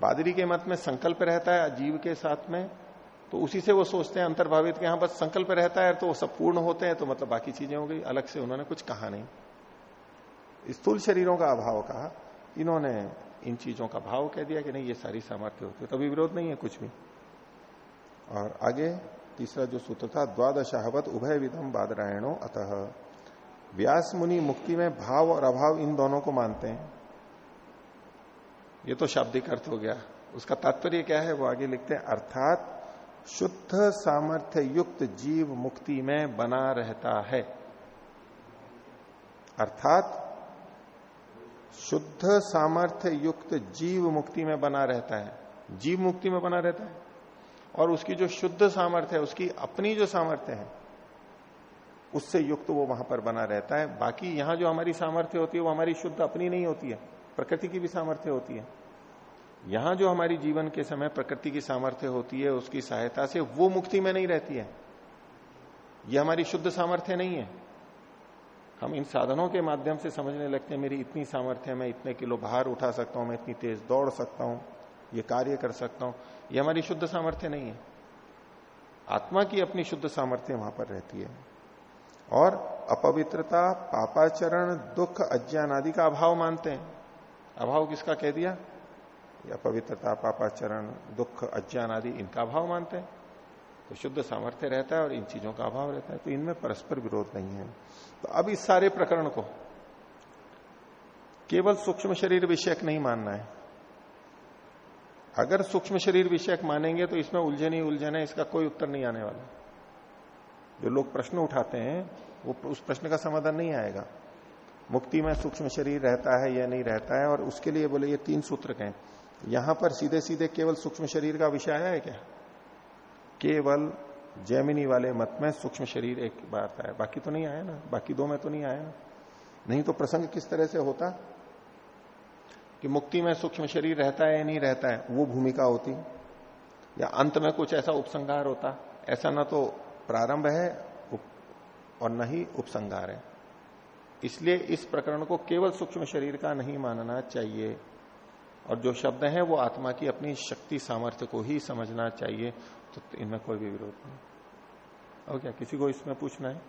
बादरी के मत में संकल्प रहता है, जीव के साथ में तो उसी से वो सोचते हैं, अंतर्भावित के यहाँ बस संकल्प रहता है तो वो सब पूर्ण होते हैं तो मतलब बाकी चीज़ें हो गई, अलग से उन्होंने कुछ कहा नहीं। स्थूल शरीरों का अभाव कहा, इन्होंने इन चीज़ों का भाव कह दिया कि नहीं, ये सारी सामर्थ्य होती है। तभी विरोध नहीं है कुछ भी। और आगे, तीसरा जो सूत्र था, द्वादशाहवत उभय विधम बादरायणों अतः। व्यास मुनि मुक्ति में भाव और अभाव इन दोनों को मानते हैं। ये तो शाब्दिक अर्थ हो गया। उसका तात्पर्य क्या है, वो आगे लिखते हैं, अर्थात शुद्ध सामर्थ्य युक्त जीव मुक्ति में बना रहता है। अर्थात शुद्ध सामर्थ्य युक्त जीव मुक्ति में बना रहता है। जीव मुक्ति में बना रहता है। और उसकी जो शुद्ध सामर्थ्य है, उसकी अपनी जो सामर्थ्य है, उससे युक्त वो वहाँ पर बना रहता है। बाकी यहाँ जो हमारी सामर्थ्य होती है, वो हमारी शुद्ध अपनी नहीं होती है। प्रकृति की भी सामर्थ्य होती है। यहाँ जो हमारी जीवन के समय प्रकृति की सामर्थ्य होती है, उसकी सहायता से वो मुक्ति में नहीं रहती है। ये हमारी शुद्ध सामर्थ्य नहीं है। हम इन साधनों के माध्यम से समझने लगते हैं, मेरी इतनी सामर्थ्य मैं इतने किलो भार उठा सकता हूँ, मैं इतनी तेज दौड़ सकता हूँ, ये कार्य कर सकता हूँ। ये हमारी शुद्ध सामर्थ्य नहीं है। आत्मा की अपनी शुद्ध सामर्थ्य वहाँ पर रहती है। और अपवित्रता, पापाचरण, दुख, अज्ञान आदि का अभाव मानते हैं। अभाव किसका कह दिया? या पवित्रता पापाचरण, दुख, अज्ञान आदि इनका अभाव मानते हैं। तो शुद्ध सामर्थ्य रहता है और इन चीज़ों का अभाव रहता है तो इनमें परस्पर विरोध नहीं है। तो अब इस सारे प्रकरण को केवल सूक्ष्म शरीर विषयक नहीं मानना है। अगर सूक्ष्म शरीर विषयक मानेंगे तो इसमें उलझन ही उलझन है, इसका कोई उत्तर नहीं आने वाला। जो लोग प्रश्न उठाते हैं, वो उस प्रश्न का समाधान नहीं आएगा। मुक्ति में सूक्ष्म शरीर रहता है या नहीं रहता है, और उसके लिए बोले, ये तीन सूत्र कहें। यहाँ पर सीधे सीधे केवल सूक्ष्म शरीर का विषय आया है क्या? केवल जैमिनी वाले मत में सूक्ष्म शरीर एक बात है। बाकी तो नहीं आया ना? बाकी दो में तो नहीं आया ना? नहीं तो प्रसंग किस तरह से होता? कि मुक्ति में सूक्ष्म शरीर रहता है या नहीं रहता है, वो भूमिका होती। या अंत में कुछ ऐसा उपसंहार होता। ऐसा ना तो प्रारंभ है और न ही उपसंहार है। इसलिए इस प्रकरण को केवल सूक्ष्म शरीर का नहीं मानना चाहिए। और जो शब्द हैं वो आत्मा की अपनी शक्ति सामर्थ्य को ही समझना चाहिए तो इनमें कोई भी विरोध नहीं। और क्या, किसी को इसमें पूछना है?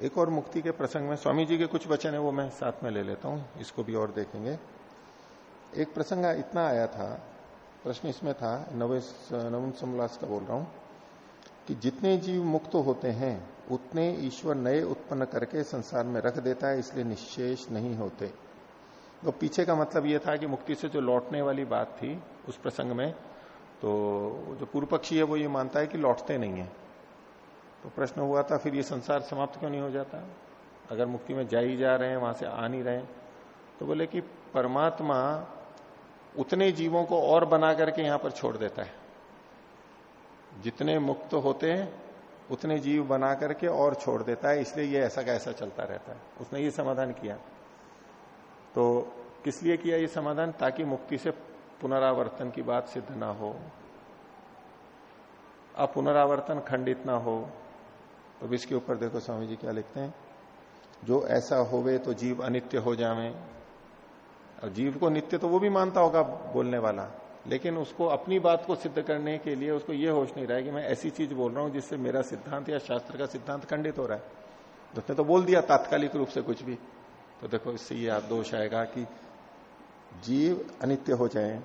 एक और मुक्ति के प्रसंग में स्वामी जी के कुछ वचन है, वो मैं साथ में ले लेता हूँ, इसको भी और देखेंगे। एक प्रसंग इतना आया था प्रश्न इसमें था, नवे नवन समलास का बोल रहा हूँ कि जितने जीव मुक्त होते हैं, उतने ईश्वर नए उत्पन्न करके संसार में रख देता है, इसलिए निशेष नहीं होते। तो पीछे का मतलब यह था कि मुक्ति से जो लौटने वाली बात थी उस प्रसंग में तो जो पूर्व पक्षी है वो ये मानता है कि लौटते नहीं है। तो प्रश्न हुआ था, फिर ये संसार समाप्त क्यों नहीं हो जाता? अगर मुक्ति में जा ही जा रहे हैं, वहाँ से आ नहीं रहे तो बोले कि परमात्मा उतने जीवों को और बना करके यहाँ पर छोड़ देता है। जितने मुक्त होते हैं, उतने जीव बना करके और छोड़ देता है, इसलिए ये ऐसा का ऐसा चलता रहता है। उसने ये समाधान किया। तो किस लिए किया ये समाधान? ताकि मुक्ति से पुनरावर्तन की बात सिद्ध ना हो अब पुनरावर्तन खंडित ना हो। तो इसके ऊपर देखो, स्वामी जी क्या लिखते हैं? जो ऐसा होवे तो जीव अनित्य हो जावे। और जीव को नित्य तो वो भी मानता होगा बोलने वाला, लेकिन उसको अपनी बात को सिद्ध करने के लिए उसको ये होश नहीं रहा है कि मैं ऐसी चीज़ बोल रहा हूँ जिससे मेरा सिद्धांत या शास्त्र का सिद्धांत खंडित हो रहा है। उसने तो बोल दिया तात्कालिक रूप से कुछ भी। तो देखो, इससे ये आप दोष आएगा कि जीव अनित्य हो जाए,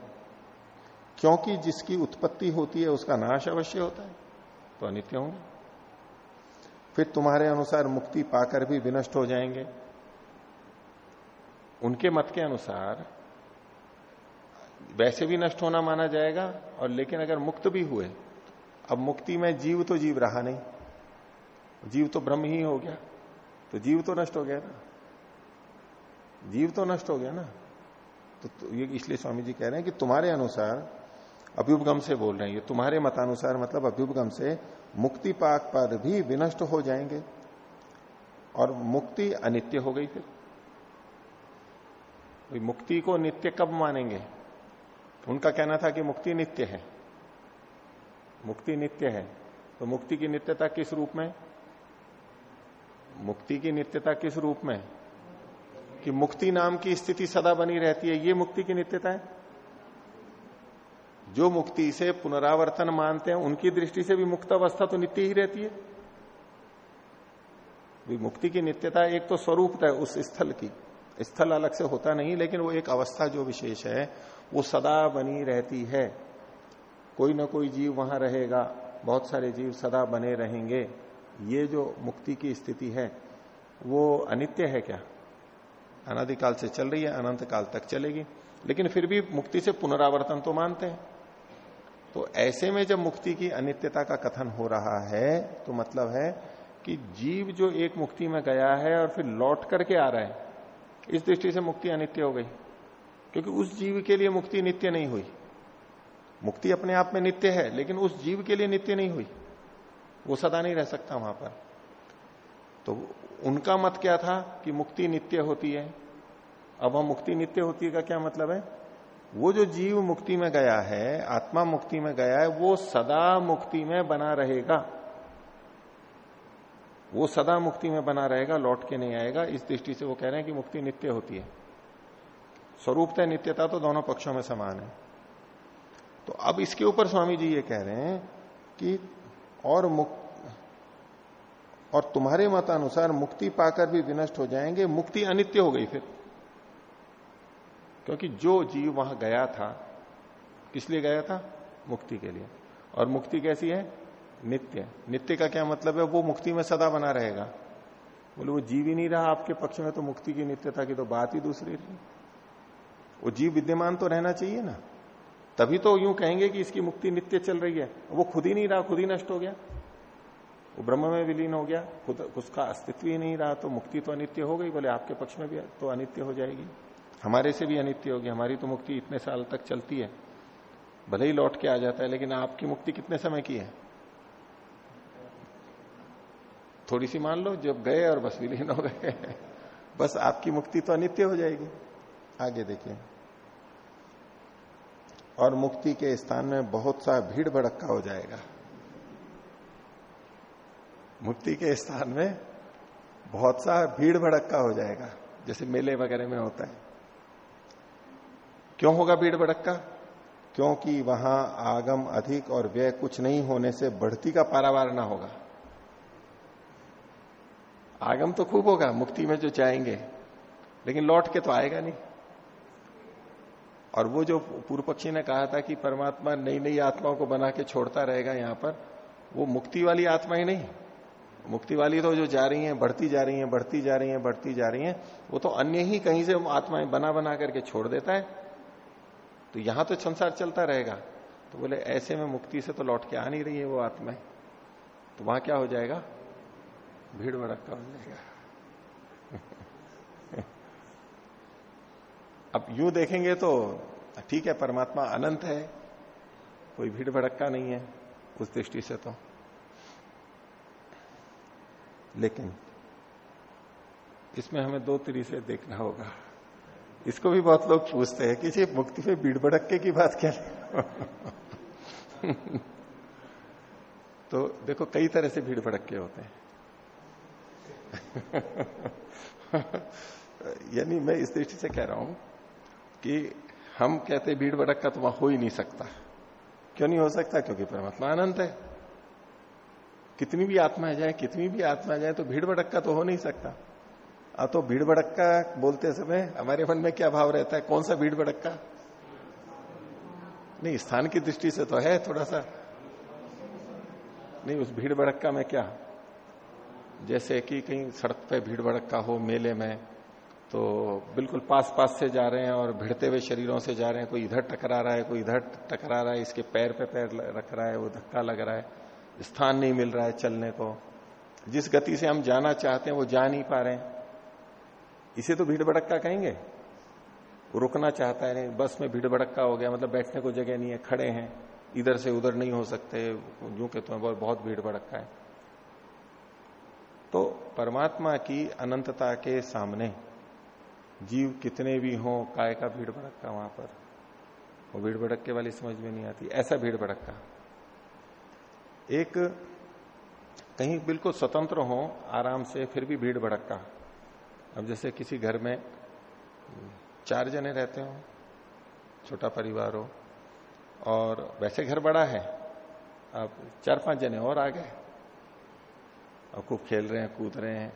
क्योंकि जिसकी उत्पत्ति होती है उसका नाश अवश्य होता है तो अनित्य होंगे। फिर तुम्हारे अनुसार मुक्ति पाकर भी विनष्ट हो जाएँगे। उनके मत के अनुसार वैसे भी नष्ट होना माना जाएगा और लेकिन अगर मुक्त भी हुए अब मुक्ति में जीव तो जीव रहा नहीं। जीव तो ब्रह्म ही हो गया तो जीव तो नष्ट हो गया ना। जीव तो नष्ट हो गया ना। तो, तो ये इसलिए स्वामी जी कह रहे हैं कि तुम्हारे अनुसार अभ्युपगम से बोल रहे हैं। ये तुम्हारे मतानुसार मतलब अभ्युपगम से मुक्ति पाक पर भी विनष्ट हो जाएँगे और मुक्ति अनित्य हो गई फिर। मुक्ति को नित्य कब मानेंगे? उनका कहना था कि मुक्ति नित्य है। मुक्ति नित्य है। तो मुक्ति की नित्यता किस रूप में? मुक्ति की नित्यता किस रूप में? कि मुक्ति नाम की स्थिति सदा बनी रहती है, ये मुक्ति की नित्यता है? जो मुक्ति से पुनरावर्तन मानते हैं, उनकी दृष्टि से भी मुक्त अवस्था तो नित्य ही रहती है। मुक्ति की नित्यता एक तो स्वरूप है उस स्थल की। स्थल अलग से होता नहीं, लेकिन वो एक अवस्था जो विशेष है, वो सदा बनी रहती है। कोई ना कोई जीव वहाँ रहेगा, बहुत सारे जीव सदा बने रहेंगे। ये जो मुक्ति की स्थिति है, वो अनित्य है क्या? अनादिकाल से चल रही है, अनंत काल तक चलेगी। लेकिन फिर भी मुक्ति से पुनरावर्तन तो मानते हैं। तो ऐसे में जब मुक्ति की अनित्यता का कथन हो रहा है तो मतलब है कि जीव जो एक मुक्ति में गया है और फिर लौट करके आ रहा है इस दृष्टि से मुक्ति अनित्य हो गई। क्योंकि उस जीव के लिए मुक्ति नित्य नहीं हुई। मुक्ति अपने आप में नित्य है, लेकिन उस जीव के लिए नित्य नहीं हुई। वो सदा नहीं रह सकता वहाँ पर। तो उनका मत क्या था कि मुक्ति नित्य होती है? अब हम मुक्ति नित्य होती है का क्या मतलब है? वो जो जीव मुक्ति में गया है, आत्मा मुक्ति में गया है, वो सदा मुक्ति में बना रहेगा। वो सदा मुक्ति में बना रहेगा, लौट के नहीं आएगा। इस दृष्टि से वो कह रहे हैं कि मुक्ति नित्य होती है। स्वरूपतः नित्यता तो दोनों पक्षों में समान है। तो अब इसके ऊपर स्वामी जी ये कह रहे हैं कि और मुक्त और तुम्हारे मतानुसार मुक्ति पाकर भी विनष्ट हो जाएँगे, मुक्ति अनित्य हो गई फिर। क्योंकि जो जीव वहाँ गया था, किस लिए गया था? मुक्ति के लिए। और मुक्ति कैसी है? नित्य। नित्य का क्या मतलब है? वो मुक्ति में सदा बना रहेगा। बोले, वो जीव ही नहीं रहा आपके पक्ष में तो मुक्ति की नित्यता की तो बात ही दूसरी रही। वो जीव विद्यमान तो रहना चाहिए ना। तभी तो यूँ कहेंगे कि इसकी मुक्ति नित्य चल रही है। वो खुद ही नहीं रहा, खुद ही नष्ट हो गया। वो ब्रह्म में विलीन हो गया। खुद, उसका अस्तित्व ही नहीं रहा तो मुक्ति तो अनित्य हो गई। बोले, आपके पक्ष में भी तो अनित्य हो जाएगी। हमारे से भी अनित्य होगी। हमारी तो मुक्ति इतने साल तक चलती है। भले ही लौट के आ जाता है, लेकिन आपकी मुक्ति कितने समय की है? थोड़ी सी मान लो, जब गए और बस विलीन हो गए। बस आपकी मुक्ति तो अनित्य हो जाएगी। आगे देखिए। और मुक्ति के स्थान में बहुत सा भीड़ भड़क्का हो जाएगा। मुक्ति के स्थान में बहुत सा भीड़ भड़क्का हो जाएगा, जैसे मेले वगैरह में होता है। क्यों होगा भीड़ भड़क्का? क्योंकि वहाँ आगम अधिक और व्यय कुछ नहीं होने से बढ़ती का पारावार ना होगा। आगम तो खूब होगा, मुक्ति में जो चाहेंगे लेकिन लौट के तो आएगा नहीं। और वो जो पूर्व पक्षी ने कहा था कि परमात्मा नई नई आत्माओं को बना के छोड़ता रहेगा यहाँ पर, वो मुक्ति वाली आत्मा ही नहीं। मुक्ति वाली तो जो जा रही हैं, बढ़ती जा रही हैं, बढ़ती जा रही हैं, बढ़ती जा रही हैं, वो तो अन्य ही कहीं से आत्माएँ बना बना करके छोड़ देता है। तो यहाँ तो संसार चलता रहेगा। तो बोले, ऐसे में मुक्ति से तो लौट के आ नहीं रही है वो आत्माएँ। तो वहाँ क्या हो जाएगा? भीड़ भड़का हो। जाएगा अब यू देखेंगे तो ठीक है, परमात्मा अनंत है, कोई भीड़ भड़क्का नहीं है उस दृष्टि से तो। लेकिन इसमें हमें दो तरीके देखना होगा। इसको भी बहुत लोग पूछते हैं कि जी, मुक्ति में भीड़ भड़क्के की बात क्या तो देखो, कई तरह से भीड़ भड़क्के होते हैं। यानी मैं इस दृष्टि से कह रहा हूँ कि हम कहते भीड़ भड़क का तो वहाँ हो ही नहीं सकता। क्यों नहीं हो सकता? क्योंकि परमात्मा अनंत है। कितनी भी आत्मा जाए, कितनी भी आत्मा जाए तो भीड़ भड़क्का तो हो नहीं सकता। अब तो भीड़ भड़क्का बोलते समय हमारे मन में क्या भाव रहता है? कौन सा भीड़ भड़क्का? नहीं, स्थान की दृष्टि से तो है थोड़ा सा। नहीं, उस भीड़ भड़क्का में क्या? जैसे कि कहीं सड़क पे भीड़ भड़क्का हो, मेले में तो बिल्कुल पास पास से जा रहे हैं और भिड़ते हुए शरीरों से जा रहे हैं। कोई इधर टकरा रहा है, कोई इधर टकरा रहा है, इसके पैर पे पैर रख रहा है, वो धक्का लग रहा है। स्थान नहीं मिल रहा है चलने को। जिस गति से हम जाना चाहते हैं, वो जा नहीं पा रहे हैं। इसे तो भीड़ भड़क्का कहेंगे? रुकना चाहता है बस में भीड़ भड़क्का हो गया मतलब बैठने को जगह नहीं है, खड़े हैं। इधर से उधर नहीं हो सकते, यूँ कहते हैं बहुत भीड़ भड़क्का है। तो परमात्मा की अनंतता के सामने जीव कितने भी हो, काय का भीड़ भड़क्का वहाँ पर, वो भीड़ भड़क्के वाली समझ में नहीं आती, ऐसा भीड़ भड़क्का। एक, कहीं बिल्कुल स्वतंत्र हो, आराम से फिर भी भीड़ भड़क्का। अब जैसे किसी घर में चार जने रहते हो, छोटा परिवार हो, और वैसे घर बड़ा है, अब चार पाँच जने और आ गए। और खूब खेल रहे हैं, कूद रहे हैं,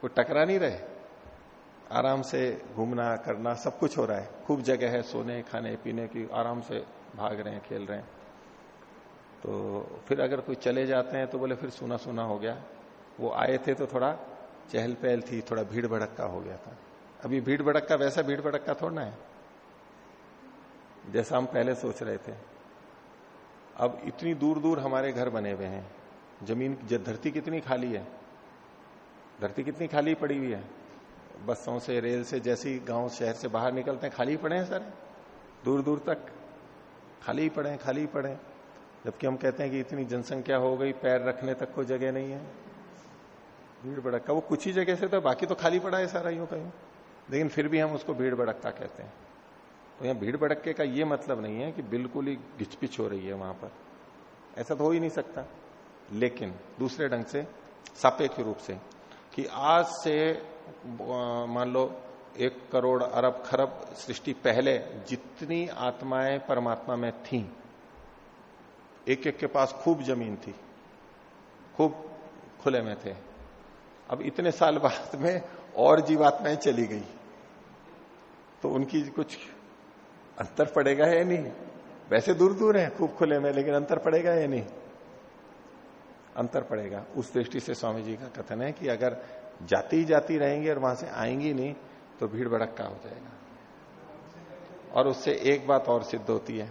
कोई टकरा नहीं रहे। आराम से घूमना, करना, सब कुछ हो रहा है। खूब जगह है, सोने, खाने, पीने की, आराम से भाग रहे हैं, खेल रहे हैं। तो फिर अगर कोई चले जाते हैं तो बोले फिर सुना सुना हो गया। वो आए थे तो थोड़ा चहल पहल थी, थोड़ा भीड़ भड़क्का हो गया था। अभी भीड़ भड़क्का वैसा भीड़ भड़क्का थोड़ा है। जैसा हम पहले सोच रहे थे। अब इतनी दूर दूर हमारे घर बने हुए हैं। ज़मीन धरती कितनी खाली है? धरती कितनी खाली पड़ी हुई है? बसों से, रेल से, जैसी गाँव शहर से बाहर निकलते हैं, खाली पड़े हैं सर? दूर दूर तक? खाली पड़े खाली पड़े जबकि हम कहते हैं कि इतनी जनसंख्या हो गई, पैर रखने तक कोई जगह नहीं है। भीड़ भड़का वो कुछ ही जगह से तो बाकी तो खाली पड़ा है सारा यूँ कहीं। लेकिन फिर भी हम उसको भीड़ भड़कता कहते हैं। तो यहाँ भीड़ भड़के का ये मतलब नहीं है कि बिल्कुल ही घिचपिच हो रही है वहाँ पर। ऐसा तो हो ही नहीं सकता। लेकिन दूसरे ढंग से, सापेक्ष रूप से, कि आज से मान लो, एक करोड़ अरब खरब सृष्टि पहले जितनी आत्माएँ परमात्मा में थीं एक एक के पास खूब ज़मीन थी, खूब खुले में थे। अब इतने साल बाद में और जीवात्माएँ चली गई। तो उनकी कुछ अंतर पड़ेगा या नहीं? वैसे दूर दूर है, खूब खुले में, लेकिन अंतर पड़ेगा या नहीं? अंतर पड़ेगा। उस दृष्टि से स्वामी जी का कथन है कि अगर जाती जाती रहेंगी और वहाँ से आएँगी नहीं तो भीड़ भड़क्का हो जाएगा। और उससे एक बात और सिद्ध होती है।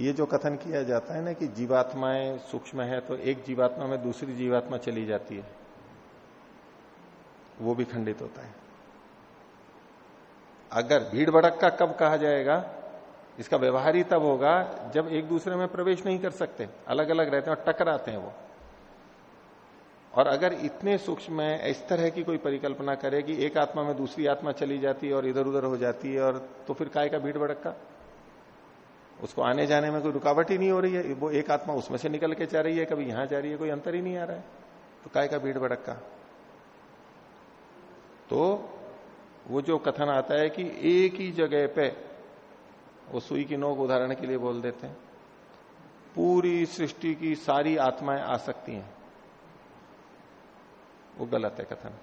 ये जो कथन किया जाता है ना कि जीवात्माएँ सूक्ष्म है तो एक जीवात्मा में दूसरी जीवात्मा चली जाती है। वो भी खंडित होता है। अगर भीड़ भड़क का कब कहा जाएगा? इसका व्यवहार ही तब होगा जब एक दूसरे में प्रवेश नहीं कर सकते। अलग अलग रहते हैं और टकराते हैं वो। और अगर इतने सूक्ष्म में इस तरह की कोई परिकल्पना करे कि एक आत्मा में दूसरी आत्मा चली जाती है और इधर उधर हो जाती है और तो फिर काय का भीड़ भड़का उसको आने जाने में कोई रुकावट ही नहीं हो रही है? वो एक आत्मा उसमें से निकल के जा रही है, कभी यहाँ जा रही है, कोई अंतर ही नहीं आ रहा है। तो काय का भीड़ भड़का तो वो जो कथन आता है कि एक ही जगह पे वो सुई की नोक उदाहरण के लिए बोल देते हैं। पूरी सृष्टि की सारी आत्माएँ आ सकती हैं। वो गलत है कथन।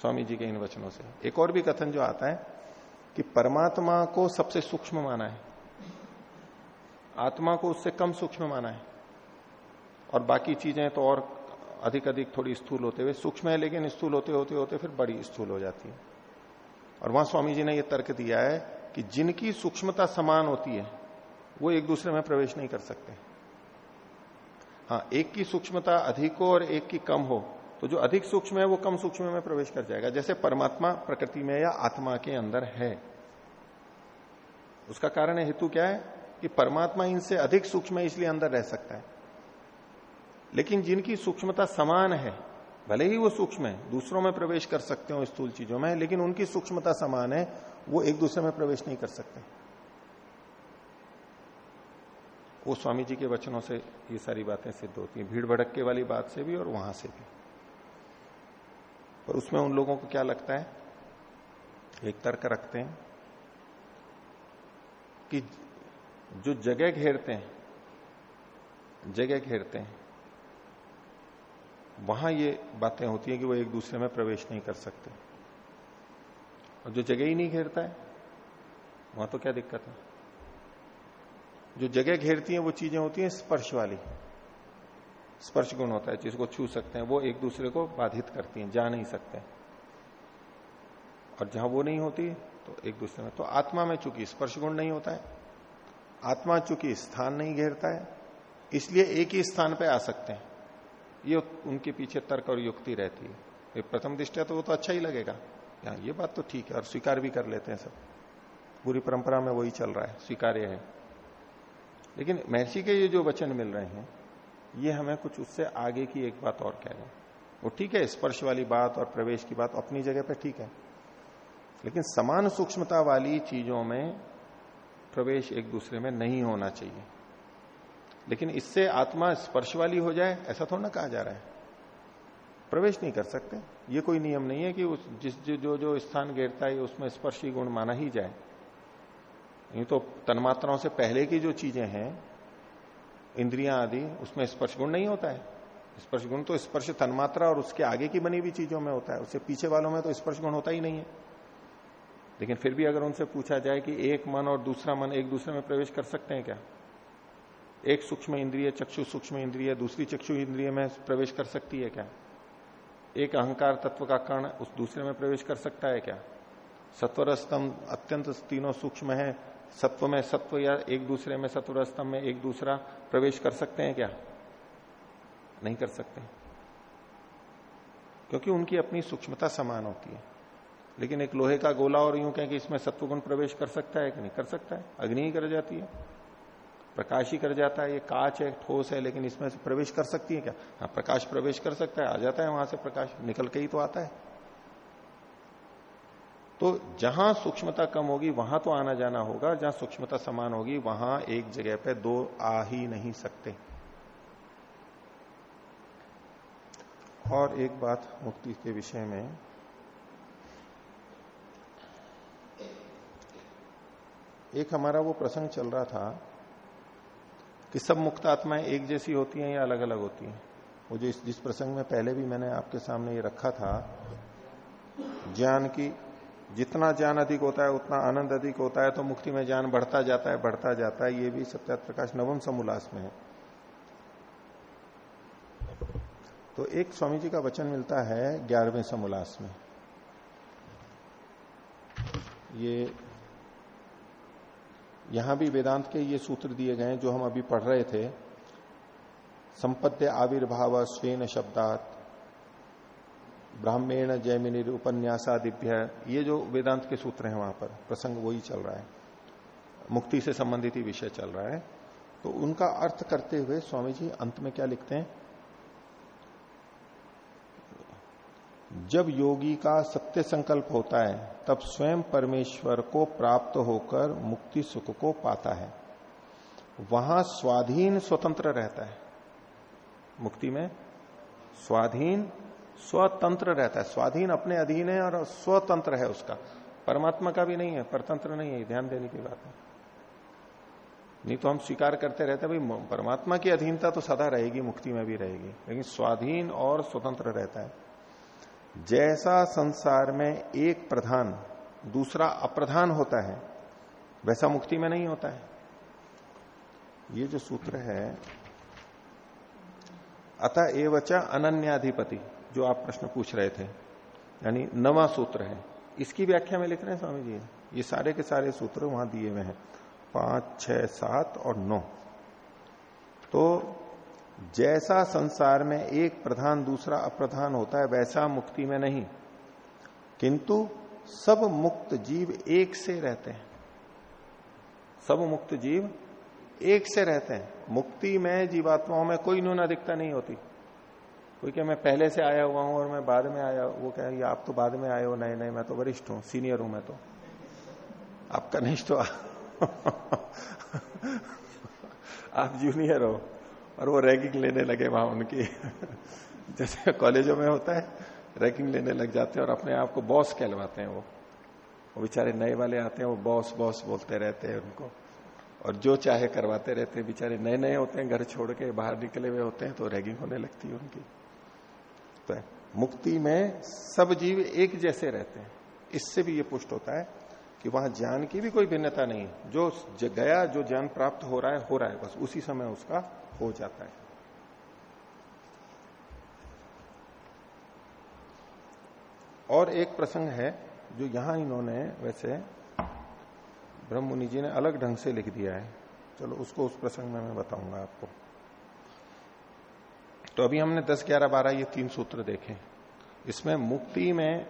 स्वामी जी के इन वचनों से। एक और भी कथन जो आता है कि परमात्मा को सबसे सूक्ष्म माना है। आत्मा को उससे कम सूक्ष्म माना है। और बाकी चीज़ें तो और अधिक अधिक थोड़ी स्थूल होते हुए सूक्ष्म है, लेकिन स्थूल होते होते होते फिर बड़ी स्थूल हो जाती है। और वहाँ स्वामी जी ने यह तर्क दिया है कि जिनकी सूक्ष्मता समान होती है, वो एक दूसरे में प्रवेश नहीं कर सकते। हाँ एक की सूक्ष्मता अधिक हो और एक की कम हो तो जो अधिक सूक्ष्म है, वो कम सूक्ष्म में प्रवेश कर जाएगा। जैसे परमात्मा प्रकृति में या आत्मा के अंदर है। उसका कारण हेतु क्या है? कि परमात्मा इनसे अधिक सूक्ष्म है, इसलिए अंदर रह सकता है। लेकिन जिनकी सूक्ष्मता समान है, भले ही वो सूक्ष्म है, दूसरों में प्रवेश कर सकते हो स्थूल चीज़ों में, लेकिन उनकी सूक्ष्मता समान है वो एक दूसरे में प्रवेश नहीं कर सकते। वो स्वामी जी के वचनों से ये सारी बातें सिद्ध होती हैं। भीड़ भड़क वाली बात से भी और वहाँ से भी। पर उसमें उन लोगों को क्या लगता है? एक तर्क रखते हैं कि जो जगह घेरते हैं, जगह घेरते हैं, वहाँ ये बातें होती हैं कि वो एक दूसरे में प्रवेश नहीं कर सकते। और जो जगह ही नहीं घेरता है, वहाँ तो क्या दिक्कत है? जो जगह घेरती है, वो चीज़ें होती हैं स्पर्श वाली। स्पर्श गुण होता है, जिसको छू सकते हैं, वो एक दूसरे को बाधित करती हैं, जा नहीं सकते। और जहाँ वो नहीं होती तो एक दूसरे में तो आत्मा में चूँकि स्पर्श गुण नहीं होता है, आत्मा चूँकि स्थान नहीं घेरता है, इसलिए एक ही स्थान पे आ सकते हैं। ये उनके पीछे तर्क और युक्ति रहती है। प्रथम दृष्टि तो वो तो अच्छा ही लगेगा। या ये बात तो ठीक है, और स्वीकार भी कर लेते हैं सब। पूरी परंपरा में वही चल रहा है, स्वीकार्य है। लेकिन महर्षि के ये जो वचन मिल रहे हैं, ये हमें कुछ उससे आगे की एक बात और कह रहे हैं। वो ठीक है, स्पर्श वाली बात और प्रवेश की बात अपनी जगह पर ठीक है। लेकिन समान सूक्ष्मता वाली चीज़ों में प्रवेश एक दूसरे में नहीं होना चाहिए। लेकिन इससे आत्मा स्पर्श वाली हो जाए, ऐसा थोड़ा ना कहा जा रहा है। प्रवेश नहीं कर सकते। ये कोई नियम नहीं है कि उस जिस जो जो, स्थान घेरता है उसमें स्पर्शी गुण माना ही जाए। ये तो तन्मात्राओं से पहले की जो चीज़ें हैं इंद्रियाँ आदि उसमें स्पर्श गुण नहीं होता है। स्पर्श गुण तो स्पर्श तन्मात्रा और उसके आगे की बनी हुई चीज़ों में होता है। उससे पीछे वालों में तो स्पर्श गुण होता ही नहीं है। लेकिन फिर भी अगर उनसे पूछा जाए कि एक मन और दूसरा मन एक दूसरे में प्रवेश कर सकते हैं क्या? एक सूक्ष्म इंद्रिय चक्षु सूक्ष्म इंद्रिय दूसरी चक्षु इंद्रिय में प्रवेश कर सकती है क्या? एक अहंकार तत्व का कर्ण उस दूसरे में प्रवेश कर सकता है क्या? सत्वर स्तंभ अत्यंत तीनों सूक्ष्म है, सत्व में सत्व या एक दूसरे में सत्वर स्तंभ में एक दूसरा प्रवेश कर सकते हैं क्या? नहीं कर सकते। क्योंकि उनकी अपनी सूक्ष्मता समान होती है। लेकिन एक लोहे का गोला और यूँ कहें कि इसमें सत्वगुण प्रवेश कर सकता है कि नहीं? कर सकता है। अग्नि ही कर जाती है। प्रकाश ही कर जाता है, ये कांच है, ठोस है, लेकिन इसमें से प्रवेश कर सकती है क्या? हाँ प्रकाश प्रवेश कर सकता है, आ जाता है वहाँ से प्रकाश, निकल के ही तो आता है। तो जहाँ सूक्ष्मता कम होगी, वहाँ तो आना जाना होगा, जहाँ सूक्ष्मता समान होगी, वहाँ एक जगह पे दो आ ही नहीं सकते। और एक बात मुक्ति के विषय में, एक हमारा वो प्रसंग चल रहा था कि सब मुक्त आत्माएँ एक जैसी होती हैं या अलग अलग होती हैं? वो जो जिस प्रसंग में पहले भी मैंने आपके सामने ये रखा था, ज्ञान की, जितना ज्ञान अधिक होता है, उतना आनंद अधिक होता है तो मुक्ति में ज्ञान बढ़ता जाता है, बढ़ता जाता है, ये भी सत्या प्रकाश नवम समोल्लास में है। तो एक स्वामी जी का वचन मिलता है ग्यारहवें समोल्लास में। ये यहाँ भी वेदांत के ये सूत्र दिए गए जो हम अभी पढ़ रहे थे। संपद्य आविर्भाव स्वेन शब्दात, ब्राह्मेण जयमिनी उपन्यासादिभ्य। ये जो वेदांत के सूत्र हैं वहाँ पर, प्रसंग वही चल रहा है। मुक्ति से संबंधित ही विषय चल रहा है। तो उनका अर्थ करते हुए स्वामी जी अंत में क्या लिखते हैं? जब योगी का सत्य संकल्प होता है, तब स्वयं परमेश्वर को प्राप्त होकर मुक्ति सुख को पाता है। वहाँ स्वाधीन स्वतंत्र रहता है। मुक्ति में स्वाधीन स्वतंत्र रहता है। स्वाधीन अपने अधीन है और स्वतंत्र है उसका। परमात्मा का भी नहीं है, परतंत्र नहीं है ध्यान देने की बात है। नहीं तो हम स्वीकार करते रहते हैं, भाई, परमात्मा की अधीनता तो सदा रहेगी, मुक्ति में भी रहेगी, लेकिन स्वाधीन और स्वतंत्र रहता है। जैसा संसार में एक प्रधान दूसरा अप्रधान होता है, वैसा मुक्ति में नहीं होता है। ये जो सूत्र है, अतः एवच अनन्याधिपति, जो आप प्रश्न पूछ रहे थे, यानी नवा सूत्र है। इसकी व्याख्या में लिख रहे हैं स्वामी जी ये सारे के सारे सूत्र वहाँ दिए हुए हैं, पाँच छह सात और नौ। तो जैसा संसार में एक प्रधान दूसरा अप्रधान होता है, वैसा मुक्ति में नहीं। किंतु सब मुक्त जीव एक से रहते हैं। सब मुक्त जीव एक से रहते हैं। मुक्ति में जीवात्माओं में कोई न्यूनाधिकता नहीं होती। कोई क्या मैं पहले से आया हुआ हूँ और मैं बाद में आया, वो कह रही आप तो बाद में आए हो, नए नए, मैं तो वरिष्ठ हूँ, सीनियर हूँ मैं तो। आप कनिष्ठ हो। आप जूनियर हो। और वो रैगिंग लेने लगे वहाँ उनकी। जैसे कॉलेजों में होता है, रैगिंग लेने लग जाते हैं और अपने आप को बॉस कहलवाते हैं वो। वो बेचारे नए वाले आते हैं, वो बॉस बॉस बोलते रहते हैं उनको। और जो चाहे करवाते रहते हैं, बेचारे नए नए होते हैं, घर छोड़ के बाहर निकले हुए होते हैं तो रैगिंग होने लगती है उनकी। तो मुक्ति में सब जीव एक जैसे रहते हैं। इससे भी ये पुष्ट होता है कि वहाँ ज्ञान की भी कोई भिन्नता नहीं जो, गया, जो ज्ञान प्राप्त हो रहा है, हो रहा है, बस उसी समय उसका हो जाता है। और एक प्रसंग है जो यहाँ इन्होंने वैसे ब्रह्म मुनि जी ने अलग ढंग से लिख दिया है। चलो उसको उस प्रसंग में मैं बताऊँगा आपको। तो अभी हमने 10, 11, 12 ये तीन सूत्र देखे। इसमें मुक्ति में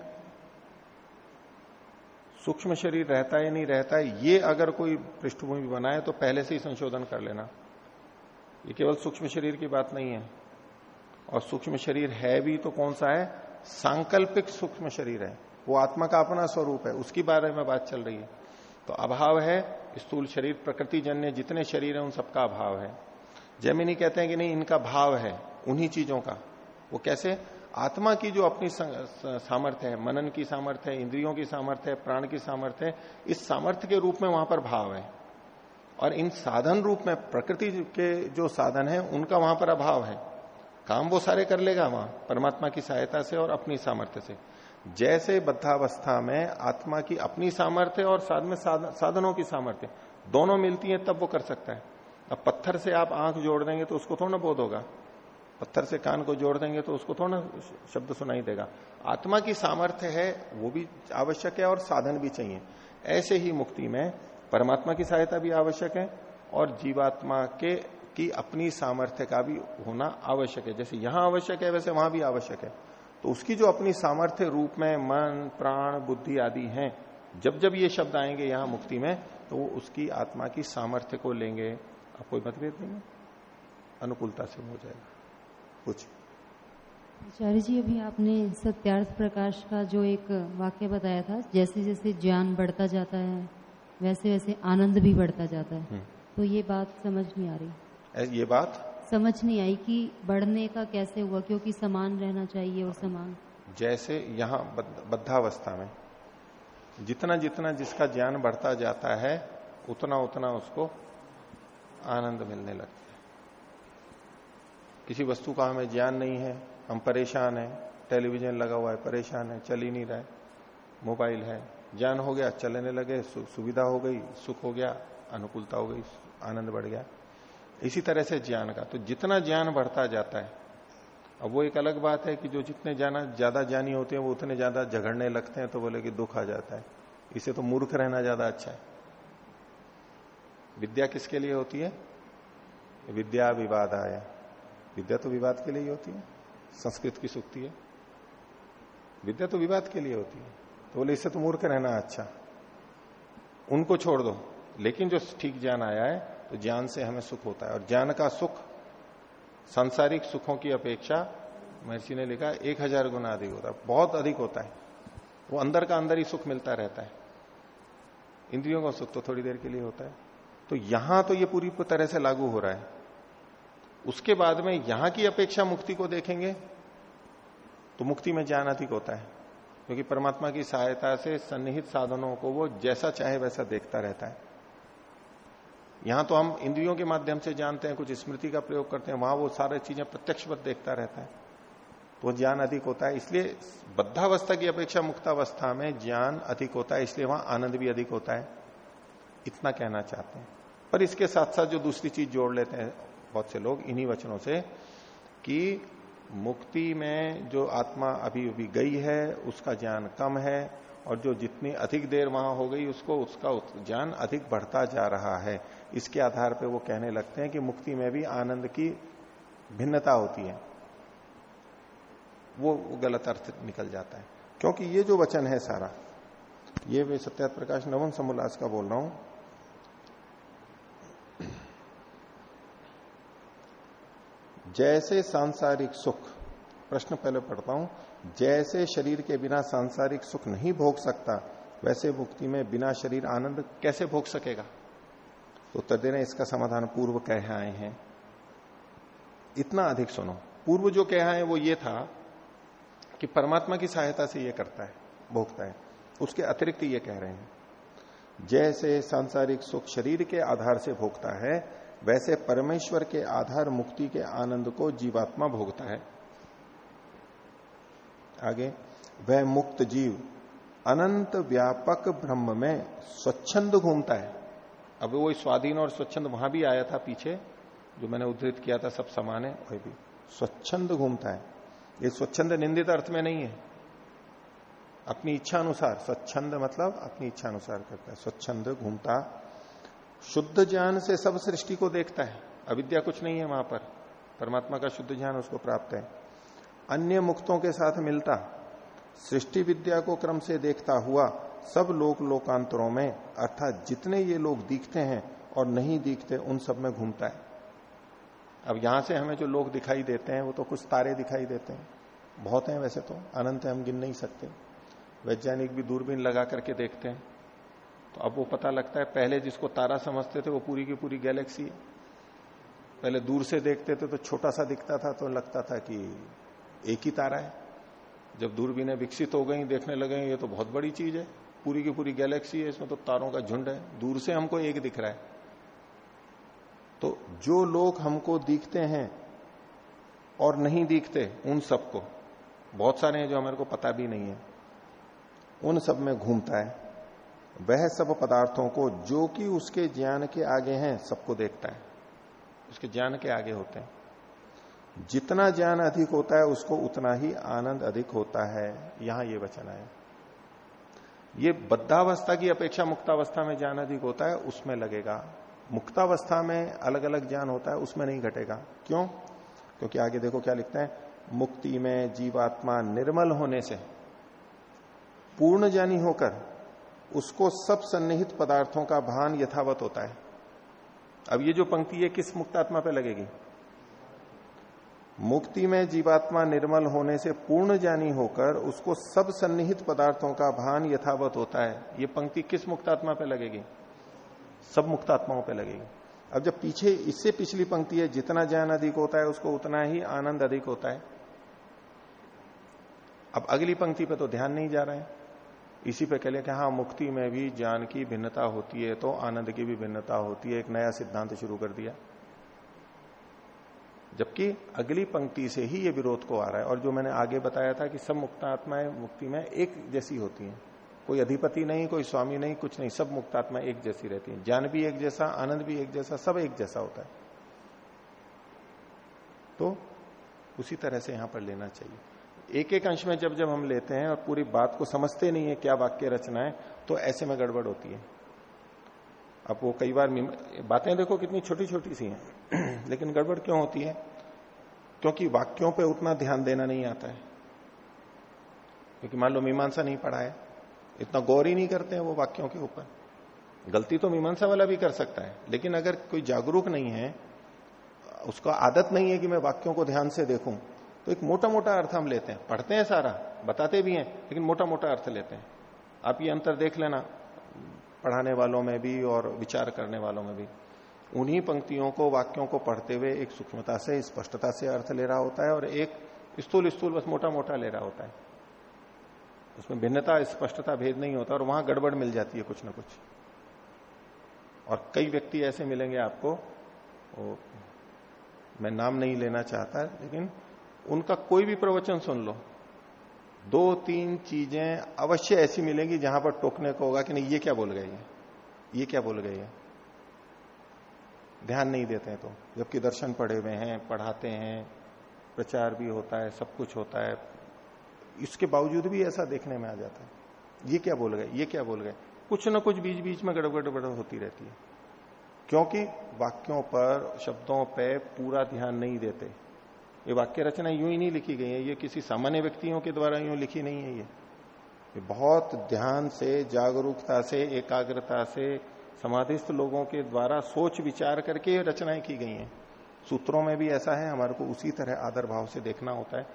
सूक्ष्म शरीर रहता है नहीं रहता है ये अगर कोई पृष्ठभूमि बनाए तो पहले से ही संशोधन कर लेना। ये केवल सूक्ष्म शरीर की बात नहीं है। और सूक्ष्म शरीर है भी तो कौन सा है? सांकल्पिक सूक्ष्म शरीर है। वो आत्मा का अपना स्वरूप है। उसकी बारे में बात चल रही है। तो अभाव है, स्थूल शरीर प्रकृति जन्य जितने शरीर है, उन सबका अभाव है। जैमिनी कहते हैं कि नहीं, इनका भाव है, उन्हीं चीज़ों का। वो कैसे? आत्मा की जो अपनी सामर्थ्य है, मनन की सामर्थ्य है, इंद्रियों की सामर्थ्य है, प्राण की सामर्थ्य है, इस सामर्थ्य के रूप में वहाँ पर भाव है। और इन साधन रूप में, प्रकृति के जो साधन है, उनका वहाँ पर अभाव है। काम वो सारे कर लेगा वहाँ, परमात्मा की सहायता से और अपनी सामर्थ्य से। जैसे बद्धावस्था में आत्मा की अपनी सामर्थ्य और साथ में साधनों की सामर्थ्य, दोनों मिलती है, तब वो कर सकता है। अब पत्थर से आप आँख जोड़ देंगे तो उसको थोड़ा बोध होगा। पत्थर से कान को जोड़ देंगे तो उसको थोड़ा शब्द सुनाई देगा। आत्मा की सामर्थ्य है, वो भी आवश्यक है और साधन भी चाहिए। ऐसे ही मुक्ति में परमात्मा की सहायता भी आवश्यक है और जीवात्मा के, की अपनी सामर्थ्य का भी होना आवश्यक है। जैसे यहाँ आवश्यक है, वैसे वहाँ भी आवश्यक है। तो उसकी जो अपनी सामर्थ्य रूप में मन, प्राण, बुद्धि आदि हैं, जब जब ये शब्द आएँगे यहाँ मुक्ति में तो वो उसकी आत्मा की सामर्थ्य को लेंगे। अब कोई मतभेद नहीं है? अनुकूलता से हो जाएगा। कुछ आचार्य जी, अभी आपने सत्यार्थ प्रकाश का जो एक वाक्य बताया था जैसे जैसे ज्ञान बढ़ता जाता है वैसे वैसे आनंद भी बढ़ता जाता है। हम्म। तो ये बात समझ नहीं आ रही। ये बात? समझ नहीं आई कि बढ़ने का कैसे हुआ क्योंकि समान रहना चाहिए और समान। जैसे यहाँ बद्धावस्था में जितना जितना जिसका ज्ञान बढ़ता जाता है उतना उतना उसको आनंद मिलने लगता है। किसी वस्तु का हमें ज्ञान नहीं है हम परेशान है टेलीविज़न लगा हुआ है परेशान है चल ही नहीं रहा है मोबाइल है ज्ञान हो गया, चलने लगे सुविधा हो गई, सुख हो गया, अनुकूलता हो गई, आनंद बढ़ गया। इसी तरह से ज्ञान का। तो जितना ज्ञान बढ़ता जाता है, अब वो एक अलग बात है कि जो जितने जाना ज़्यादा ज्ञानी होते हैं, वो उतने ज़्यादा झगड़ने लगते हैं तो बोले कि दुख आ जाता है। इसे तो मूर्ख रहना ज़्यादा अच्छा है। विद्या किसके लिए होती है? विद्या विवाद आया विद्या तो विवाद के लिए ही होती है। संस्कृत की सुक्ति है। विद्या तो विवाद के लिए होती है। तो बोले, इससे तो मूर्ख रहना अच्छा। उनको छोड़ दो। लेकिन जो ठीक ज्ञान आया है तो ज्ञान से हमें सुख होता है। और ज्ञान का सुख, सांसारिक सुखों की अपेक्षा, महर्षि ने लिखा, एक हज़ार गुना अधिक होता है। बहुत अधिक होता है। वो अंदर का अंदर ही सुख मिलता रहता है। इंद्रियों का सुख तो थोड़ी देर के लिए होता है। तो यहाँ तो ये पूरी तरह से लागू हो रहा है। उसके बाद में यहाँ की अपेक्षा मुक्ति को देखेंगे तो मुक्ति में ज्ञान अधिक होता है। क्योंकि परमात्मा की सहायता से सन्निहित साधनों को वो जैसा चाहे वैसा देखता रहता है। यहाँ तो हम इंद्रियों के माध्यम से जानते हैं, कुछ स्मृति का प्रयोग करते हैं, वहाँ वो सारी चीज़ें प्रत्यक्षवत देखता रहता है। तो ज्ञान अधिक होता है, इसलिए बद्धावस्था की अपेक्षा मुक्तावस्था में ज्ञान अधिक होता है, इसलिए वहाँ आनंद भी अधिक होता है। इतना कहना चाहते हैं। पर इसके साथ साथ जो दूसरी चीज़ जोड़ लेते हैं बहुत से लोग, इन्हीं वचनों से कि मुक्ति में जो आत्मा अभी अभी गई है, उसका ज्ञान कम है और जो जितनी अधिक देर वहाँ हो गई, उसको, उसका ज्ञान अधिक बढ़ता जा रहा है। इसके आधार पर वो कहने लगते हैं कि मुक्ति में भी आनंद की भिन्नता होती है। वो गलत अर्थ निकल जाता है। क्योंकि ये जो वचन है सारा, ये वे सत्यात प्रकाश नवन समोल्लास का बोल रहा हूँ जैसे सांसारिक सुख, प्रश्न पहले पढ़ता हूँ, जैसे शरीर के बिना सांसारिक सुख नहीं भोग सकता, वैसे भुक्ति में बिना शरीर आनंद कैसे भोग सकेगा? तो उत्तर दे रहे इसका समाधान पूर्व कह आए हैं। इतना अधिक सुनो। पूर्व जो कह आए वो ये था कि परमात्मा की सहायता से ये करता है, भोगता है। उसके अतिरिक्त ये कह रहे हैं, जैसे सांसारिक सुख शरीर के आधार से भोगता है वैसे परमेश्वर के आधार मुक्ति के आनंद को जीवात्मा भोगता है। आगे, वह मुक्त जीव अनंत व्यापक ब्रह्म में स्वच्छंद घूमता है। अब वो स्वाधीन और स्वच्छंद वहाँ भी आया था पीछे, जो मैंने उद्धृत किया था सब समान है, वही भी। स्वच्छंद घूमता है। ये स्वच्छंद निंदित अर्थ में नहीं है। अपनी इच्छा अनुसार स्वच्छंद मतलब अपनी इच्छा अनुसार करता है। स्वच्छंद घूमता शुद्ध ज्ञान से सब सृष्टि को देखता है। अविद्या कुछ नहीं है वहाँ पर। परमात्मा का शुद्ध ज्ञान उसको प्राप्त है। अन्य मुक्तों के साथ मिलता, सृष्टि विद्या को क्रम से देखता हुआ सब लोक लोकांतरों में, अर्थात जितने ये लोग दिखते हैं और नहीं दिखते, उन सब में घूमता है। अब यहाँ से हमें जो लोग दिखाई देते हैं, वो तो कुछ तारे दिखाई देते हैं। बहुत हैं वैसे तो अनंत हम गिन नहीं सकते। वैज्ञानिक भी दूरबीन लगा करके देखते हैं। तो अब वो पता लगता है, पहले जिसको तारा समझते थे वो पूरी की पूरी गैलेक्सी पहले दूर से देखते थे तो छोटा सा दिखता था तो लगता था कि एक ही तारा है। जब दूरबीनें विकसित हो गई, देखने लगे, ये तो बहुत बड़ी चीज़ है। पूरी की पूरी गैलेक्सी है, इसमें तो तारों का झुंड है। दूर से हमको एक दिख रहा है। तो जो लोग हमको दिखते हैं और नहीं दिखते, उन सबको, बहुत सारे हैं जो हमारे को पता भी नहीं है, उन सब में घूमता है। वह सब पदार्थों को जो कि उसके ज्ञान के आगे हैं, सबको देखता है। उसके ज्ञान के आगे होते हैं। जितना ज्ञान अधिक होता है, उसको उतना ही आनंद अधिक होता है। यहाँ ये वचन है ये बद्धावस्था की अपेक्षा मुक्तावस्था में ज्ञान अधिक होता है, उसमें लगेगा। मुक्तावस्था में अलग अलग ज्ञान होता है, उसमें नहीं घटेगा। क्यों? क्योंकि आगे देखो क्या लिखते हैं। मुक्ति में जीवात्मा निर्मल होने से, पूर्ण ज्ञानी होकर उसको सब सन्निहित पदार्थों का भान यथावत होता है। अब ये जो पंक्ति है, किस मुक्तात्मा पे लगेगी? मुक्ति में जीवात्मा निर्मल होने से पूर्ण ज्ञानी होकर उसको सब सन्निहित पदार्थों का भान यथावत होता है। ये पंक्ति किस मुक्तात्मा पे लगेगी? सब मुक्तात्माओं पे लगेगी। अब जब पीछे, इससे पिछली पंक्ति है, जितना ज्ञान अधिक होता है, उसको उतना ही आनंद अधिक होता है। अब अगली पंक्ति पे तो ध्यान नहीं जा रहा है। इसी पे कह लें कि हाँ मुक्ति में भी ज्ञान की भिन्नता होती है तो आनंद की भी भिन्नता होती है, एक नया सिद्धांत शुरू कर दिया। जबकि अगली पंक्ति से ही ये विरोध को आ रहा है, और जो मैंने आगे बताया था कि सब मुक्तात्माएँ मुक्ति में एक जैसी होती हैं। कोई अधिपति नहीं, कोई स्वामी नहीं, कुछ नहीं, सब मुक्तात्मा एक जैसी रहती है। ज्ञान भी एक जैसा, आनंद भी एक जैसा, सब एक जैसा होता है। तो उसी तरह से यहाँ पर लेना चाहिए। एक एक अंश में जब जब हम लेते हैं और पूरी बात को समझते नहीं है क्या वाक्य रचना है तो ऐसे में गड़बड़ होती है। अब वो कई बार बातें देखो कितनी छोटी छोटी सी हैं, लेकिन गड़बड़ क्यों होती है? क्योंकि वाक्यों पे उतना ध्यान देना नहीं आता है। क्योंकि मान लो मीमांसा नहीं पढ़ा है, इतना गौर ही नहीं करते हैं वो वाक्यों के ऊपर। गलती तो मीमांसा वाला भी कर सकता है, लेकिन अगर कोई जागरूक नहीं है, उसका आदत नहीं है कि मैं वाक्यों को ध्यान से देखूँ तो एक मोटा मोटा अर्थ हम लेते हैं। पढ़ते हैं सारा, बताते भी हैं, लेकिन मोटा मोटा अर्थ लेते हैं। आप ये अंतर देख लेना, पढ़ाने वालों में भी और विचार करने वालों में भी। उन्हीं पंक्तियों को, वाक्यों को पढ़ते हुए एक सूक्ष्मता से, स्पष्टता से अर्थ ले रहा होता है और एक स्थूल स्थूल बस मोटा मोटा ले रहा होता है। उसमें भिन्नता, स्पष्टता, भेद नहीं होता और वहाँ गड़बड़ मिल जाती है कुछ ना कुछ। और कई व्यक्ति ऐसे मिलेंगे आपको मैं नाम नहीं लेना चाहता, लेकिन उनका कोई भी प्रवचन सुन लो। दो तीन चीज़ें अवश्य ऐसी मिलेंगी जहाँ पर टोकने को होगा कि नहीं, ये क्या बोल गई है? ये क्या बोल गई है? ध्यान नहीं देते हैं तो। जबकि दर्शन पढ़े हुए हैं, पढ़ाते हैं, प्रचार भी होता है, सब कुछ होता है। इसके बावजूद भी ऐसा देखने में आ जाता है। ये क्या बोल गए? ये क्या बोल गए? कुछ ना कुछ बीच बीच में गड़बड़ होती रहती है। क्योंकि वाक्यों पर, शब्दों पर पूरा ध्यान नहीं देते। ये वाक्य रचना यूँ ही नहीं लिखी गई है, ये किसी सामान्य व्यक्तियों के द्वारा यूँ लिखी नहीं है ये। ये बहुत ध्यान से, जागरूकता से, एकाग्रता से समाधिस्थ लोगों के द्वारा सोच विचार करके ये रचनाएँ की गई हैं। सूत्रों में भी ऐसा है, हमारे को उसी तरह आदर भाव से देखना होता है।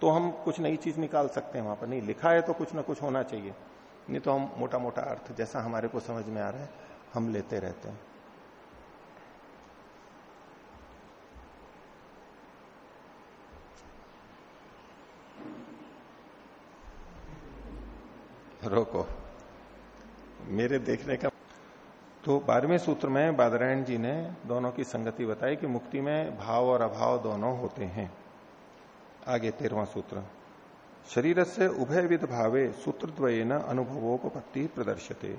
तो हम कुछ नई चीज़ निकाल सकते हैं वहाँ पर। नहीं, लिखा है तो कुछ ना कुछ होना चाहिए। नहीं तो हम मोटा मोटा अर्थ जैसा हमारे को समझ में आ रहा है, हम लेते रहते हैं। रोको। मेरे देखने का तो बारहवें सूत्र में बादरायण जी ने दोनों की संगति बताई कि मुक्ति में भाव और अभाव दोनों होते हैं। आगे तेरवा सूत्र। शरीर से उभयविध भावे सूत्र द्वय न अनुभवोपत्ति प्रदर्शते।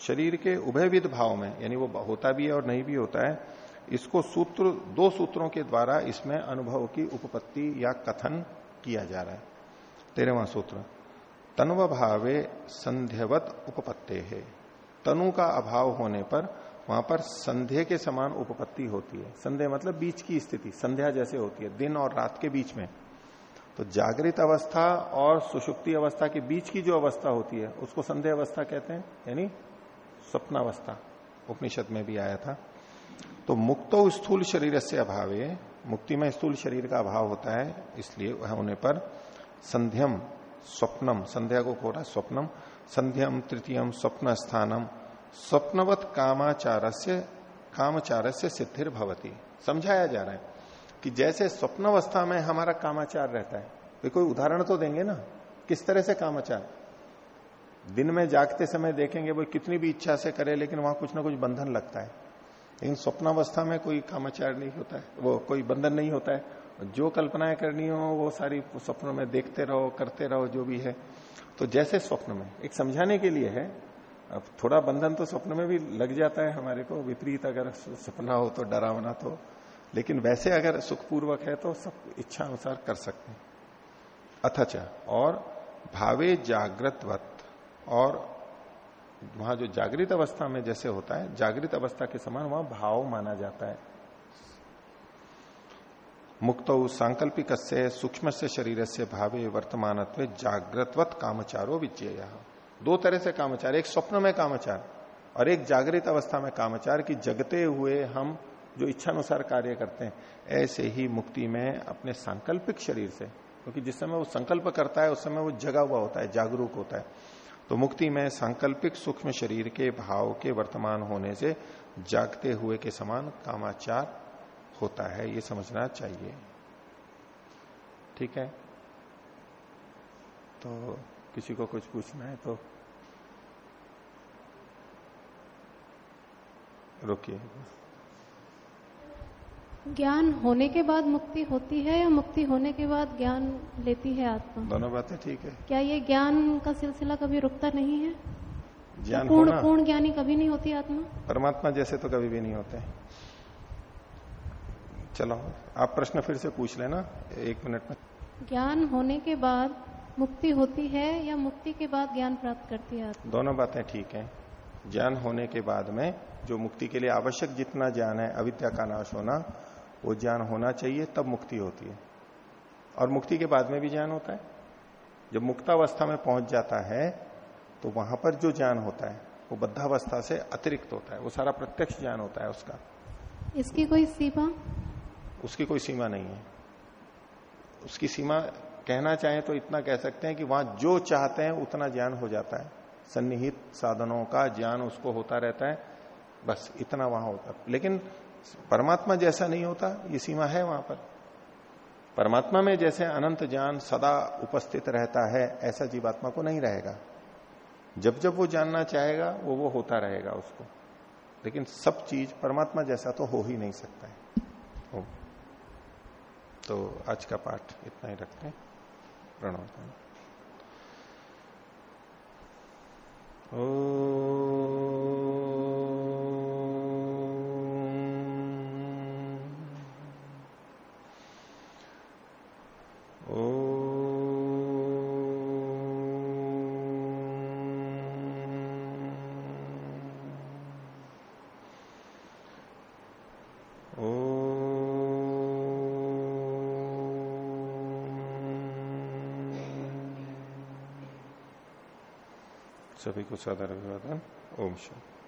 शरीर के उभयविध भाव में, यानी वो होता भी है और नहीं भी होता है, इसको सूत्र, दो सूत्रों के द्वारा इसमें अनुभव की उपपत्ति या कथन किया जा रहा है। तेरहवा सूत्र। तन्व भावे संध्यवत उपपत्ते है। तनु का अभाव होने पर वहाँ पर संध्या के समान उपपत्ति होती है। संध्या मतलब बीच की स्थिति, संध्या जैसे होती है, दिन और रात के बीच में। तो जागृत अवस्था और सुषुप्ति अवस्था के बीच की जो अवस्था होती है, उसको संध्या अवस्था कहते हैं, यानी स्वप्नावस्था। उपनिषद में भी आया था। तो मुक्तो स्थूल शरीर से अभावे, मुक्ति में स्थूल शरीर का अभाव होता है, इसलिए होने पर संध्यम स्वप्नम, संध्या को खोरा स्वप्नम, संध्यम तृतीयम स्वप्न स्थानम स्वप्नवत कामाचार से से सिद्धिर भवती समझाया जा रहा है कि जैसे स्वप्न अवस्था में हमारा कामाचार रहता है तो कोई उदाहरण तो देंगे ना? किस तरह से कामाचार? दिन में जागते समय देखेंगे, वो कितनी भी इच्छा से करे, लेकिन वहाँ कुछ ना कुछ बंधन लगता है। लेकिन स्वप्नावस्था में कोई कामाचार नहीं होता है, वो कोई बंधन नहीं होता है। जो कल्पनाएँ करनी हो, वो सारी स्वप्नों में देखते रहो, करते रहो, जो भी है। तो जैसे स्वप्न में, एक समझाने के लिए है, अब थोड़ा बंधन तो स्वप्न में भी लग जाता है हमारे को, विपरीत अगर सपना हो तो डरावना तो लेकिन वैसे अगर सुखपूर्वक है तो सब इच्छा अनुसार कर सकते हैं। अथच, और भावे जागृतवत, और वहाँ जो जागृत अवस्था में जैसे होता है, जागृत अवस्था के समान वहाँ भाव माना जाता है। मुक्त सांकल्पिक सूक्ष्म से शरीर से भावे वर्तमान जागृतवत कामचारो विजय दो तरह से कामचार, एक स्वप्न में कामचार और एक जागृत अवस्था में कामचार की जगते हुए हम जो इच्छानुसार कार्य करते हैं, ऐसे ही मुक्ति में अपने सांकल्पिक शरीर से, क्योंकि तो जिस समय वो संकल्प करता है, उस समय वो जगा हुआ होता है, जागरूक होता है। तो मुक्ति में सांकल्पिक सूक्ष्म शरीर के भाव के वर्तमान होने से जागते हुए के समान कामाचार होता है ये समझना चाहिए। ठीक है? तो किसी को कुछ पूछना है तो रोकिए। ज्ञान होने के बाद मुक्ति होती है या मुक्ति होने के बाद ज्ञान लेती है आत्मा? दोनों बातें ठीक है। क्या ये ज्ञान का सिलसिला कभी रुकता नहीं है? ज्ञान पूर्ण पूर्ण ज्ञानी कभी नहीं होती आत्मा? परमात्मा जैसे तो कभी भी नहीं होते। चलो आप प्रश्न फिर से पूछ लेना एक मिनट में। ज्ञान होने के बाद मुक्ति होती है या मुक्ति के बाद ज्ञान प्राप्त करती है आत्मा? दोनों बातें ठीक है। ज्ञान होने के बाद में जो मुक्ति के लिए आवश्यक जितना ज्ञान है अविद्या का नाश होना वो ज्ञान होना चाहिए तब मुक्ति होती है। और मुक्ति के बाद में भी ज्ञान होता है। जब मुक्तावस्था में पहुँच जाता है तो वहाँ पर जो ज्ञान होता है वो बद्धावस्था से अतिरिक्त होता है। वो सारा प्रत्यक्ष ज्ञान होता है उसका। इसकी कोई सीमा? उसकी कोई सीमा नहीं है। उसकी सीमा कहना चाहें तो इतना कह सकते हैं कि वहाँ जो चाहते हैं, उतना ज्ञान हो जाता है। सन्निहित साधनों का ज्ञान उसको होता रहता है। बस इतना वहाँ होता। है लेकिन परमात्मा जैसा नहीं होता, ये सीमा है वहाँ पर। परमात्मा में जैसे अनंत ज्ञान सदा उपस्थित रहता है, ऐसा जीवात्मा को नहीं रहेगा। जब जब वो जानना चाहेगा, वो वो होता रहेगा उसको। लेकिन सब चीज़ परमात्मा जैसा तो हो ही नहीं सकता हो। तो आज का पाठ इतना ही रखते हैं। प्रणव सभी को सादर अभिवादन ओम शांति